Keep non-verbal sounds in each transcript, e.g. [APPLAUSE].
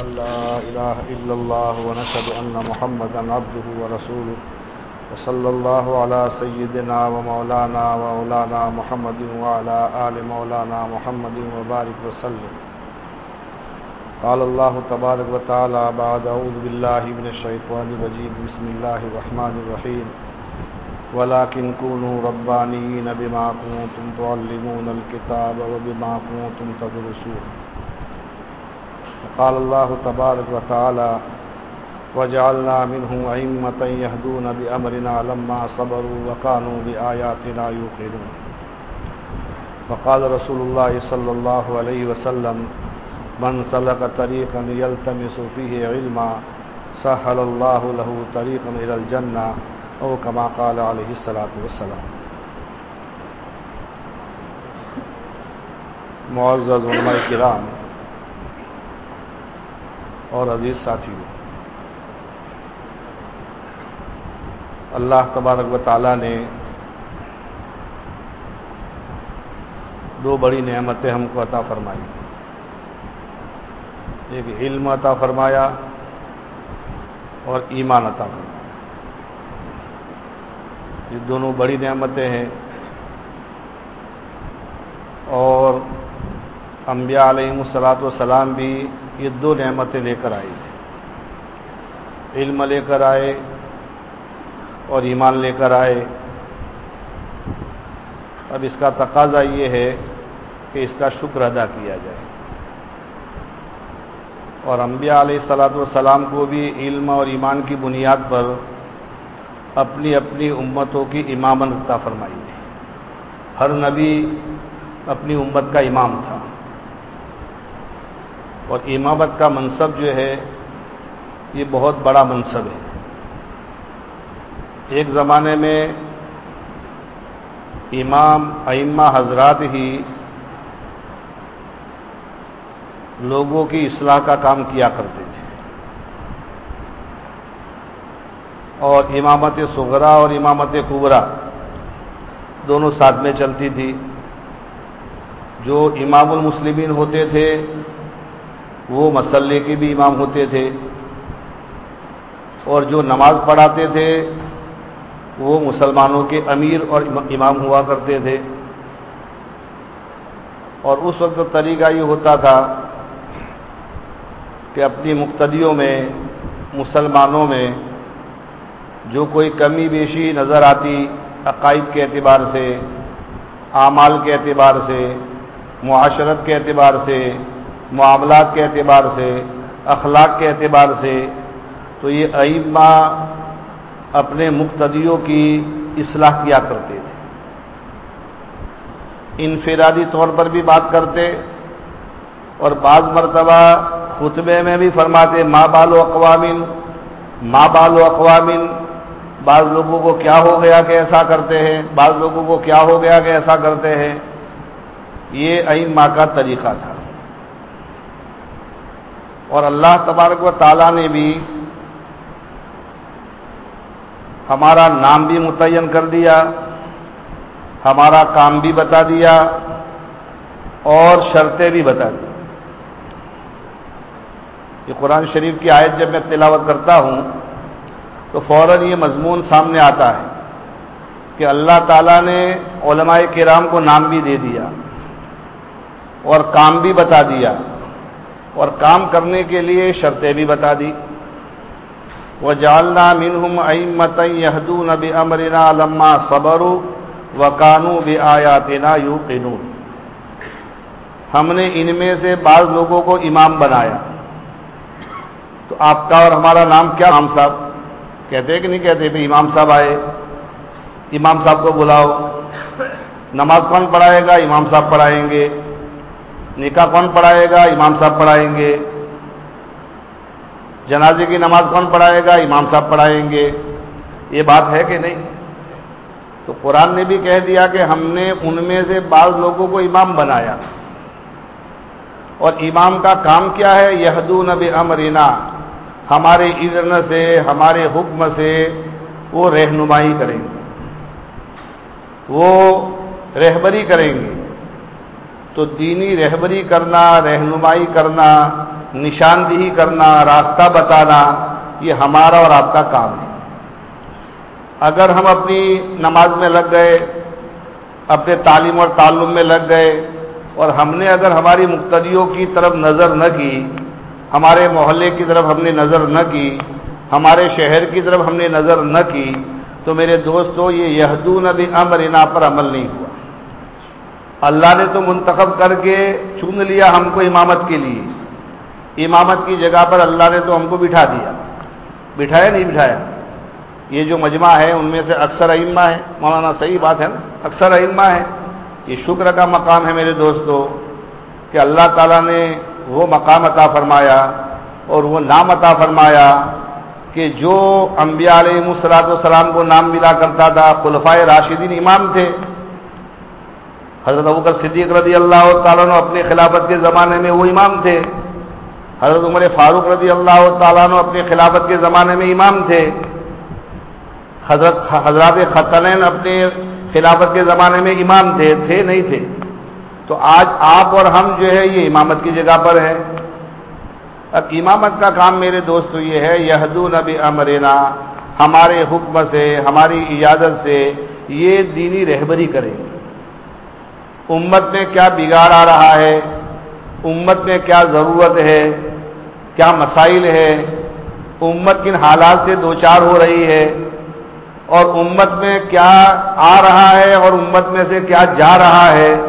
أن لا إله إلا الله ونشهد أن محمدا عبده ورسوله وصلى الله على سيدنا ومولانا ومولانا محمد وعلى آل مولانا محمد وبارك وسلم. قال الله تبارك وتعالى بعد أعوذ بالله من الشيطان الرجيم. بسم الله الرحمن الرحيم. ولكن كونوا ربانيين بما كنتم تعلمون الكتاب وبما كنتم تدرسون. قال الله تبارك وتعالى وجعلنا منهم أئمة يهدون بأمرنا لما صبروا وكانوا بآياتنا يوقنون وقال رسول الله صلى الله عليه وسلم، من سلك طريقا يلتمس فيه علما سهل الله له طريقا إلى الجنة او كما قال علیہ السلاۃ والسلام. معزز علماء کرام اور عزیز ساتھیوں اللہ تبارک و تعالیٰ نے دو بڑی نعمتیں ہم کو عطا فرمائی۔ ایک علم عطا فرمایا اور ایمان عطا فرمایا۔ یہ دونوں بڑی نعمتیں ہیں۔ اور انبیاء علیہ السلاۃ والسلام بھی یہ دو نعمتیں لے کر آئی علم لے کر آئے اور ایمان لے کر آئے۔ اب اس کا تقاضا یہ ہے کہ اس کا شکر ادا کیا جائے۔ اور انبیاء علیہ السلاۃ والسلام کو بھی علم اور ایمان کی بنیاد پر اپنی اپنی امتوں کی امامت عطا فرمائی تھی۔ ہر نبی اپنی امت کا امام تھا۔ اور امامت کا منصب جو ہے، یہ بہت بڑا منصب ہے۔ ایک زمانے میں امام ائمہ حضرات ہی لوگوں کی اصلاح کا کام کیا کرتے تھے۔ اور امامت سغرا اور امامت کبرا دونوں ساتھ میں چلتی تھی۔ جو امام المسلمین ہوتے تھے وہ مسلح کے بھی امام ہوتے تھے اور جو نماز پڑھاتے تھے وہ مسلمانوں کے امیر اور امام ہوا کرتے تھے اور اس وقت طریقہ یہ ہوتا تھا کہ اپنی مقتدیوں میں، مسلمانوں میں جو کوئی کمی بیشی نظر آتی عقائد کے اعتبار سے، اعمال کے اعتبار سے، معاشرت کے اعتبار سے معاملات کے اعتبار سے، اخلاق کے اعتبار سے، تو یہ ائمہ اپنے مقتدیوں کی اصلاح کیا کرتے تھے۔ انفرادی طور پر بھی بات کرتے اور بعض مرتبہ خطبے میں بھی فرماتے ماں بال و اقوامن ماں بال و اقوامن، بعض لوگوں کو کیا ہو گیا کہ ایسا کرتے ہیں، بعض لوگوں کو کیا ہو گیا کہ ایسا کرتے ہیں۔ یہ ایم ماں کا طریقہ تھا۔ اور اللہ تبارک و تعالیٰ نے بھی ہمارا نام بھی متعین کر دیا، ہمارا کام بھی بتا دیا اور شرطیں بھی بتا دی۔ یہ قرآن شریف کی آیت جب میں تلاوت کرتا ہوں تو فوراً یہ مضمون سامنے آتا ہے کہ اللہ تعالیٰ نے علماء کرام کو نام بھی دے دیا اور کام بھی بتا دیا۔ اور کام کرنے کے لیے شرطیں بھی بتا دی۔ وہ جالنا منہم امت یہدون نبی امرنا لما صبر و کانو بھی آیاتنا یو ہم نے ان میں سے بعض لوگوں کو امام بنایا۔ تو آپ کا اور ہمارا نام کیا؟ ہم صاحب۔ کہتے کہ نہیں کہتے؟ بھی امام صاحب آئے۔ امام صاحب کو بلاؤ۔ نماز کون پڑھائے گا؟ امام صاحب پڑھائیں گے۔ نکاح کون پڑھائے گا؟ امام صاحب پڑھائیں گے۔ جنازے کی نماز کون پڑھائے گا؟ امام صاحب پڑھائیں گے۔ یہ بات ہے کہ نہیں؟ تو قرآن نے بھی کہہ دیا کہ ہم نے ان میں سے بعض لوگوں کو امام بنایا۔ اور امام کا کام کیا ہے؟ یہدو نبی امرینا ہمارے اذن سے، ہمارے حکم سے وہ رہنمائی کریں گے۔ وہ رہبری کریں گے۔ تو دینی رہبری کرنا، رہنمائی کرنا، نشاندہی کرنا، راستہ بتانا، یہ ہمارا اور آپ کا کام ہے۔ اگر ہم اپنی نماز میں لگ گئے، اپنے تعلیم اور تعلم میں لگ گئے، اور ہم نے اگر ہماری مقتدیوں کی طرف نظر نہ کی، ہمارے محلے کی طرف ہم نے نظر نہ کی، ہمارے شہر کی طرف ہم نے نظر نہ کی، تو میرے دوستوں یہ یہدون ابھی امرنا پر عمل نہیں ہوا اللہ نے تو منتخب کر کے چن لیا ہم کو امامت کے لیے۔ امامت کی جگہ پر اللہ نے تو ہم کو بٹھا دیا۔ بٹھایا نہیں بٹھایا؟ یہ جو مجمع ہے، ان میں سے اکثر ائمہ ہے مولانا صحیح بات ہے نا؟ اکثر ائمہ ہے یہ شکر کا مقام ہے میرے دوستو کہ اللہ تعالیٰ نے وہ مقام عطا فرمایا اور وہ نام عطا فرمایا کہ جو انبیاء علیہ السلاط والسلام کو نام ملا کرتا تھا، خلفائے راشدین امام تھے۔ حضرت ابوکر صدیق رضی اللہ تعالیٰ نے اپنے خلافت کے زمانے میں وہ امام تھے۔ حضرت عمر فاروق رضی اللہ تعالیٰ نے اپنے خلافت کے زمانے میں امام تھے۔ حضرت حضرات خطنین اپنے خلافت کے زمانے میں امام تھے تھے نہیں تھے۔ تو آج آپ اور ہم جو ہے یہ امامت کی جگہ پر ہیں۔ اب امامت کا کام میرے دوست یہ ہے یہدو نبی امرینا ہمارے حکم سے، ہماری اجازت سے یہ دینی رہبری کریں۔ امت میں کیا بگاڑ آ رہا ہے؟ امت میں کیا ضرورت ہے؟ کیا مسائل ہے امت کن حالات سے دو چار ہو رہی ہے؟ اور امت میں کیا آ رہا ہے اور امت میں سے کیا جا رہا ہے؟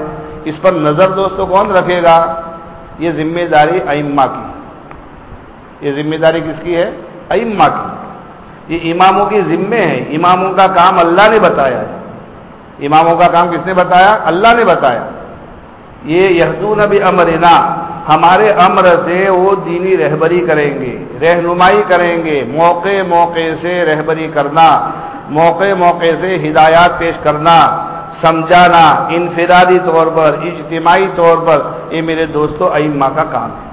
اس پر نظر دوستوں کون رکھے گا؟ یہ ذمہ داری ائمہ کی۔ یہ ذمہ داری کس کی ہے؟ ائمہ کی۔ یہ اماموں کی ذمے ہے اماموں کا کام اللہ نے بتایا ہے۔ اماموں کا کام کس نے بتایا؟ اللہ نے بتایا۔ یہ یہدون نبی امرنا ہمارے امر سے وہ دینی رہبری کریں گے، رہنمائی کریں گے، موقع موقع سے رہبری کرنا، موقع موقع سے ہدایات پیش کرنا، سمجھانا، انفرادی طور پر، اجتماعی طور پر، یہ میرے دوستوں ائمہ کا کام ہے۔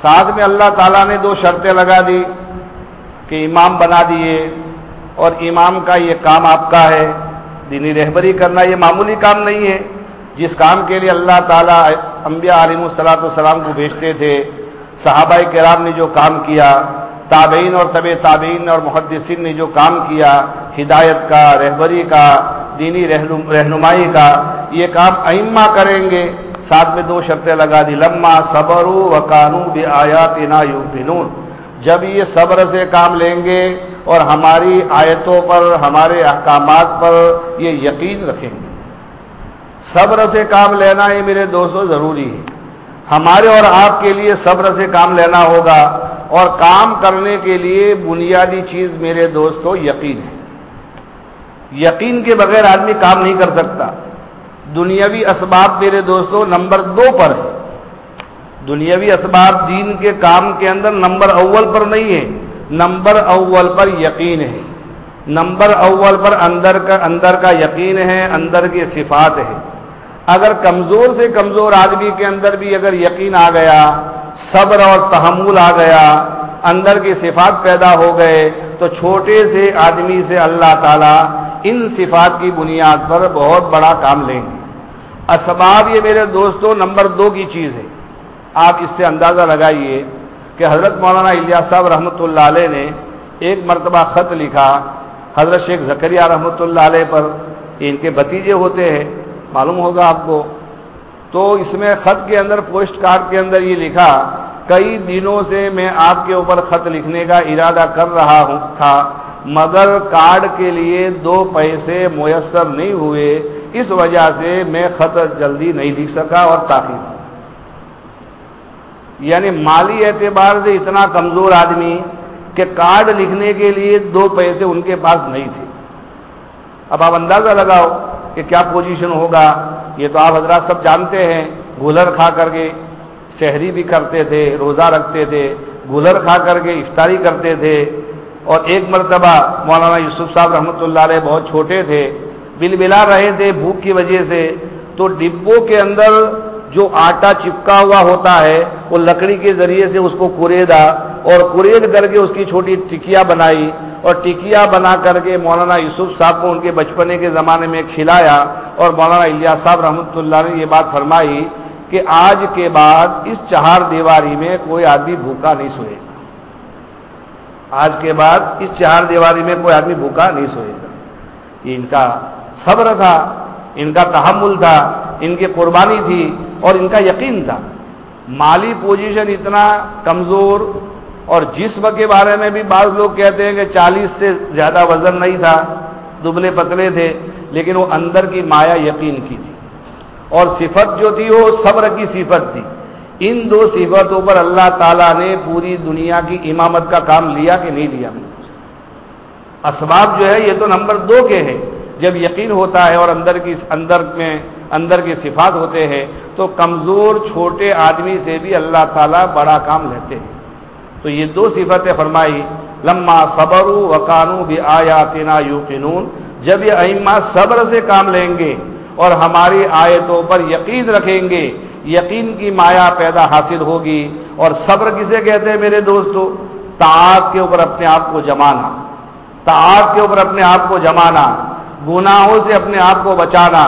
ساتھ میں اللہ تعالیٰ نے دو شرطیں لگا دی کہ امام بنا دیے اور امام کا یہ کام آپ کا ہے۔ دینی رہبری کرنا یہ معمولی کام نہیں ہے۔ جس کام کے لیے اللہ تعالیٰ انبیاء علیہ السلاۃ والسلام کو بھیجتے تھے، صحابہ کرام نے جو کام کیا، تابعین اور طب تابعین اور محدثین نے جو کام کیا، ہدایت کا، رہبری کا، دینی رہنمائی کا، یہ کام ائمہ کریں گے۔ ساتھ میں دو شرطیں لگا دی، لما صبر و قانو بھی آیات نا جب یہ صبر سے کام لیں گے اور ہماری آیتوں پر، ہمارے احکامات پر یہ یقین رکھیں گے۔ صبر سے کام لینا یہ میرے دوستوں ضروری ہے۔ ہمارے اور آپ کے لیے صبر سے کام لینا ہوگا اور کام کرنے کے لیے بنیادی چیز میرے دوستوں یقین ہے۔ یقین کے بغیر آدمی کام نہیں کر سکتا۔ دنیاوی اسباب میرے دوستوں نمبر دو پر ہے دنیاوی اسباب دین کے کام کے اندر نمبر اول پر نہیں ہے، نمبر اول پر یقین ہے۔ نمبر اول پر اندر کا اندر کا یقین ہے، اندر کی صفات ہے اگر کمزور سے کمزور آدمی کے اندر بھی اگر یقین آ گیا، صبر اور تحمل آ گیا، اندر کی صفات پیدا ہو گئے، تو چھوٹے سے آدمی سے اللہ تعالیٰ ان صفات کی بنیاد پر بہت بڑا کام لیں گے۔ اسباب یہ میرے دوستوں نمبر دو کی چیز ہے۔ آپ اس سے اندازہ لگائیے کہ حضرت مولانا الیاس صاحب رحمۃ اللہ علیہ نے ایک مرتبہ خط لکھا، حضرت شیخ زکریہ رحمۃ اللہ علیہ پر ان کے بتیجے ہوتے ہیں، معلوم ہوگا آپ کو۔ تو اس میں خط کے اندر، پوسٹ کارڈ کے اندر یہ لکھا، کئی دنوں سے میں آپ کے اوپر خط لکھنے کا ارادہ کر رہا ہوں تھا، مگر کارڈ کے لیے دو پیسے میسر نہیں ہوئے، اس وجہ سے میں خط جلدی نہیں لکھ سکا اور تاخیر۔ یعنی مالی اعتبار سے اتنا کمزور آدمی کہ کارڈ لکھنے کے لیے دو پیسے ان کے پاس نہیں تھے۔ اب آپ اندازہ لگاؤ کہ کیا پوزیشن ہوگا۔ یہ تو آپ حضرات سب جانتے ہیں، گولر کھا کر کے شہری بھی کرتے تھے، روزہ رکھتے تھے، گولر کھا کر کے افطاری کرتے تھے۔ اور ایک مرتبہ مولانا یوسف صاحب رحمۃ اللہ علیہ بہت چھوٹے تھے، بل بلا رہے تھے بھوک کی وجہ سے۔ تو ڈبوں کے اندر جو آٹا چپکا ہوا ہوتا ہے وہ لکڑی کے ذریعے سے اس کو کوریدا اور کرید کر کے اس کی چھوٹی ٹکیا بنائی اور ٹکیا بنا کر کے مولانا یوسف صاحب کو ان کے بچپنے کے زمانے میں کھلایا اور مولانا الیاس صاحب رحمۃ اللہ نے یہ بات فرمائی کہ آج کے بعد اس چہار دیواری میں کوئی آدمی بھوکا نہیں سوئے گا۔ آج کے بعد اس چہار دیواری میں کوئی آدمی بھوکا نہیں سوئے گا۔ یہ ان کا صبر تھا، ان کا تحمل تھا، ان کی قربانی تھی اور ان کا یقین تھا۔ مالی پوزیشن اتنا کمزور اور جسم کے بارے میں بھی بعض لوگ کہتے ہیں کہ چالیس سے زیادہ وزن نہیں تھا، دبلے پتلے تھے، لیکن وہ اندر کی مایا یقین کی تھی۔ اور صفت جو تھی وہ صبر کی صفت تھی۔ ان دو صفتوں پر اللہ تعالیٰ نے پوری دنیا کی امامت کا کام لیا کہ نہیں لیا؟ اسباب جو ہے یہ تو نمبر دو کے ہیں۔ جب یقین ہوتا ہے اور اندر کی اندر میں اندر کی صفات ہوتے ہیں، تو کمزور چھوٹے آدمی سے بھی اللہ تعالیٰ بڑا کام لیتے ہیں۔ تو یہ دو صفتیں فرمائی، لما صبر وکانو بھی آیا تینا یو جب یہ ائمہ صبر سے کام لیں گے اور ہماری آیتوں پر یقین رکھیں گے، یقین کی مایا پیدا حاصل ہوگی۔ اور صبر کسے کہتے ہیں میرے دوستو؟ تعات کے اوپر اپنے آپ کو جمانا۔ تعات کے اوپر اپنے آپ کو جمانا۔ گناہوں سے اپنے آپ کو بچانا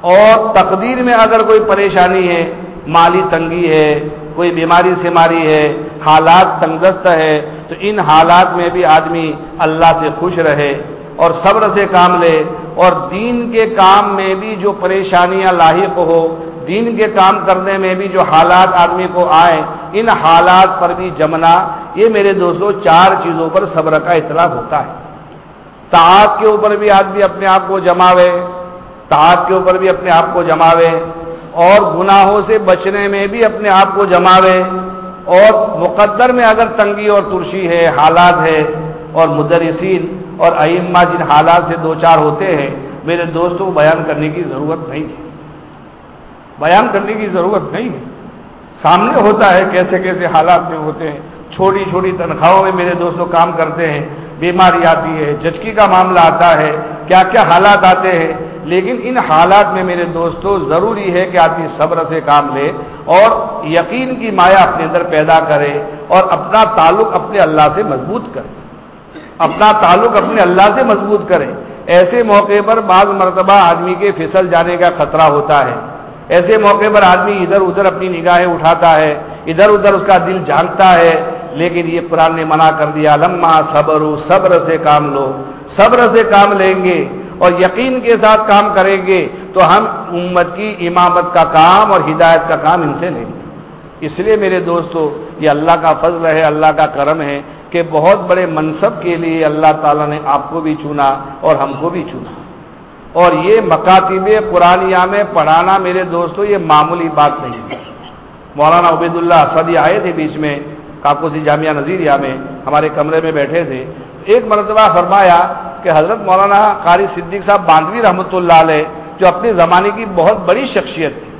اور تقدیر میں اگر کوئی پریشانی ہے، مالی تنگی ہے، کوئی بیماری سے ماری ہے، حالات تنگست ہے، تو ان حالات میں بھی آدمی اللہ سے خوش رہے اور صبر سے کام لے اور دین کے کام میں بھی جو پریشانیاں لاحق ہو، دین کے کام کرنے میں بھی جو حالات آدمی کو آئے ان حالات پر بھی جمنا، یہ میرے دوستوں چار چیزوں پر صبر کا اطلاع ہوتا ہے۔ تعات کے اوپر بھی آدمی اپنے آپ کو جماوے تعات کے اوپر بھی اپنے آپ کو جماوے، اور گناہوں سے بچنے میں بھی اپنے آپ کو جماوے، اور مقدر میں اگر تنگی اور ترشی ہے، حالات ہے، اور مدرسین اور ائمہ جن حالات سے دو چار ہوتے ہیں، میرے دوستوں کو بیان کرنے کی ضرورت نہیں ہے۔ بیان کرنے کی ضرورت نہیں ہے۔ سامنے ہوتا ہے کیسے کیسے حالات میں ہوتے ہیں، چھوٹی چھوٹی تنخواہوں میں میرے دوستوں کام کرتے ہیں بیماری آتی ہے جچکی کا معاملہ آتا ہے، کیا کیا حالات آتے ہیں۔ لیکن ان حالات میں میرے دوستوں ضروری ہے کہ آدمی صبر سے کام لے اور یقین کی مایا اپنے اندر پیدا کرے اور اپنا تعلق اپنے اللہ سے مضبوط کرے۔ اپنا تعلق اپنے اللہ سے مضبوط کرے۔ ایسے موقع پر بعض مرتبہ آدمی کے پھسل جانے کا خطرہ ہوتا ہے۔ ایسے موقع پر آدمی ادھر ادھر اپنی نگاہیں اٹھاتا ہے، ادھر ادھر اس کا دل جانتا ہے۔ لیکن یہ قرآن نے منع کر دیا، لما صبر صبر سے کام لو۔ صبر سے کام لیں گے اور یقین کے ساتھ کام کریں گے تو ہم امت کی امامت کا کام اور ہدایت کا کام ان سے لیں گے۔ اس لیے میرے دوستو، یہ اللہ کا فضل ہے، اللہ کا کرم ہے کہ بہت بڑے منصب کے لیے اللہ تعالیٰ نے آپ کو بھی چنا اور ہم کو بھی چنا۔ اور یہ مکاتب قرآنیہ میں پڑھانا میرے دوستو، یہ معمولی بات نہیں ہے۔ مولانا عبید اللہ اسدی آئے تھے بیچ میں۔ کاکوسی جامعہ نظیریہ میں ہمارے کمرے میں بیٹھے تھے، ایک مرتبہ فرمایا کہ حضرت مولانا قاری صدیق صاحب باندوی رحمۃ اللہ علیہ، جو اپنے زمانے کی بہت بڑی شخصیت تھی،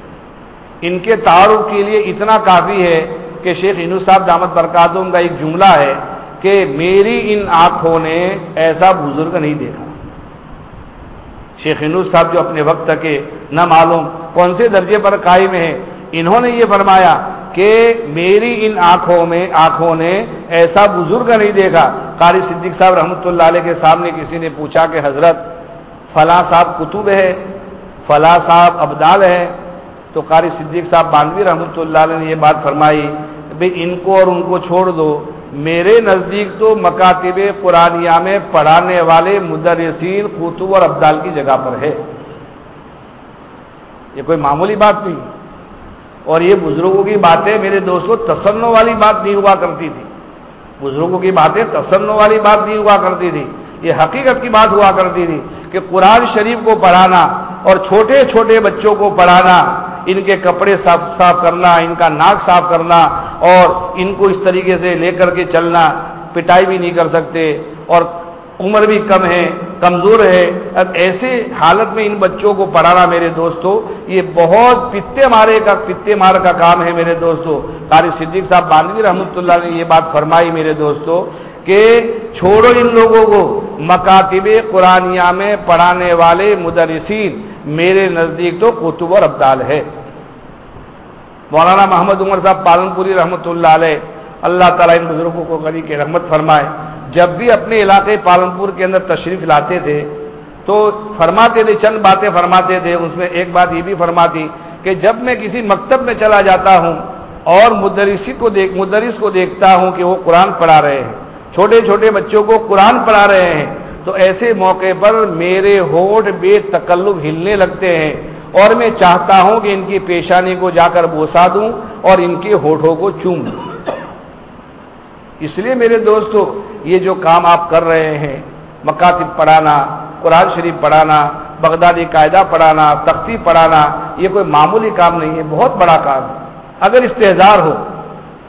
ان کے تعارف کے لیے اتنا کافی ہے کہ شیخ انو صاحب دامت برکاتوں کا ایک جملہ ہے کہ میری ان آنکھوں نے ایسا بزرگ نہیں دیکھا۔ شیخ انو صاحب جو اپنے وقت کے نہ معلوم کون سے درجے پر قائم ہیں، انہوں نے یہ فرمایا کہ میری ان آنکھوں میں آنکھوں نے ایسا بزرگ نہیں دیکھا۔ قاری صدیق صاحب رحمۃ اللہ علیہ کے سامنے کسی نے پوچھا کہ حضرت فلاں صاحب کتب ہے؟ فلاں صاحب ابدال ہے؟ تو قاری صدیق صاحب باندوی رحمۃ اللہ علیہ نے یہ بات فرمائی بھائی ان کو اور ان کو چھوڑ دو۔ میرے نزدیک تو مکاتب قرآنیہ میں پڑھانے والے مدرسین قطب اور ابدال کی جگہ پر ہے۔ یہ کوئی معمولی بات نہیں۔ اور یہ بزرگوں کی باتیں میرے دوستوں تسنوں والی بات نہیں ہوا کرتی تھی۔ بزرگوں کی باتیں تسنوں والی بات نہیں ہوا کرتی تھی۔ یہ حقیقت کی بات ہوا کرتی تھی کہ قرآن شریف کو پڑھانا اور چھوٹے چھوٹے بچوں کو پڑھانا، ان کے کپڑے صاف صاف کرنا، ان کا ناک صاف کرنا اور ان کو اس طریقے سے لے کر کے چلنا، پٹائی بھی نہیں کر سکتے اور عمر بھی کم ہے۔ کمزور ہے۔ اب ایسے حالت میں ان بچوں کو پڑھانا میرے دوستو، یہ بہت پتے مارے کا، پتے مار کا کام ہے میرے دوستو۔ قاری صدیق صاحب باندوی رحمۃ اللہ نے یہ بات فرمائی میرے دوستو کہ چھوڑو ان لوگوں کو۔ مکاتب قرآنیہ میں پڑھانے والے مدرسین، میرے نزدیک تو قطب اور ابدال ہے۔ مولانا محمد عمر صاحب پالن پوری رحمۃ اللہ علیہ، اللہ تعالیٰ ان بزرگوں کو غری کے رحمت فرمائے۔ جب بھی اپنے علاقے پالنپور کے اندر تشریف لاتے تھے، تو فرماتے تھے، چند باتیں فرماتے تھے۔ اس میں ایک بات یہ بھی فرماتی کہ جب میں کسی مکتب میں چلا جاتا ہوں اور مدرسی کو دیکھ، مدرس کو دیکھتا ہوں کہ وہ قرآن پڑھا رہے ہیں، چھوٹے چھوٹے بچوں کو قرآن پڑھا رہے ہیں، تو ایسے موقع پر میرے ہوٹ بے تکلب ہلنے لگتے ہیں اور میں چاہتا ہوں کہ ان کی پیشانی کو جا کر بوسا دوں اور ان کے ہوٹوں کو چوم دوں۔ اس لیے میرے دوستو یہ جو کام آپ کر رہے ہیں، مکاتب پڑھانا، قرآن شریف پڑھانا، بغدادی قاعدہ پڑھانا، تختی پڑھانا، یہ کوئی معمولی کام نہیں ہے بہت بڑا کام ہے۔ اگر استحزار ہو،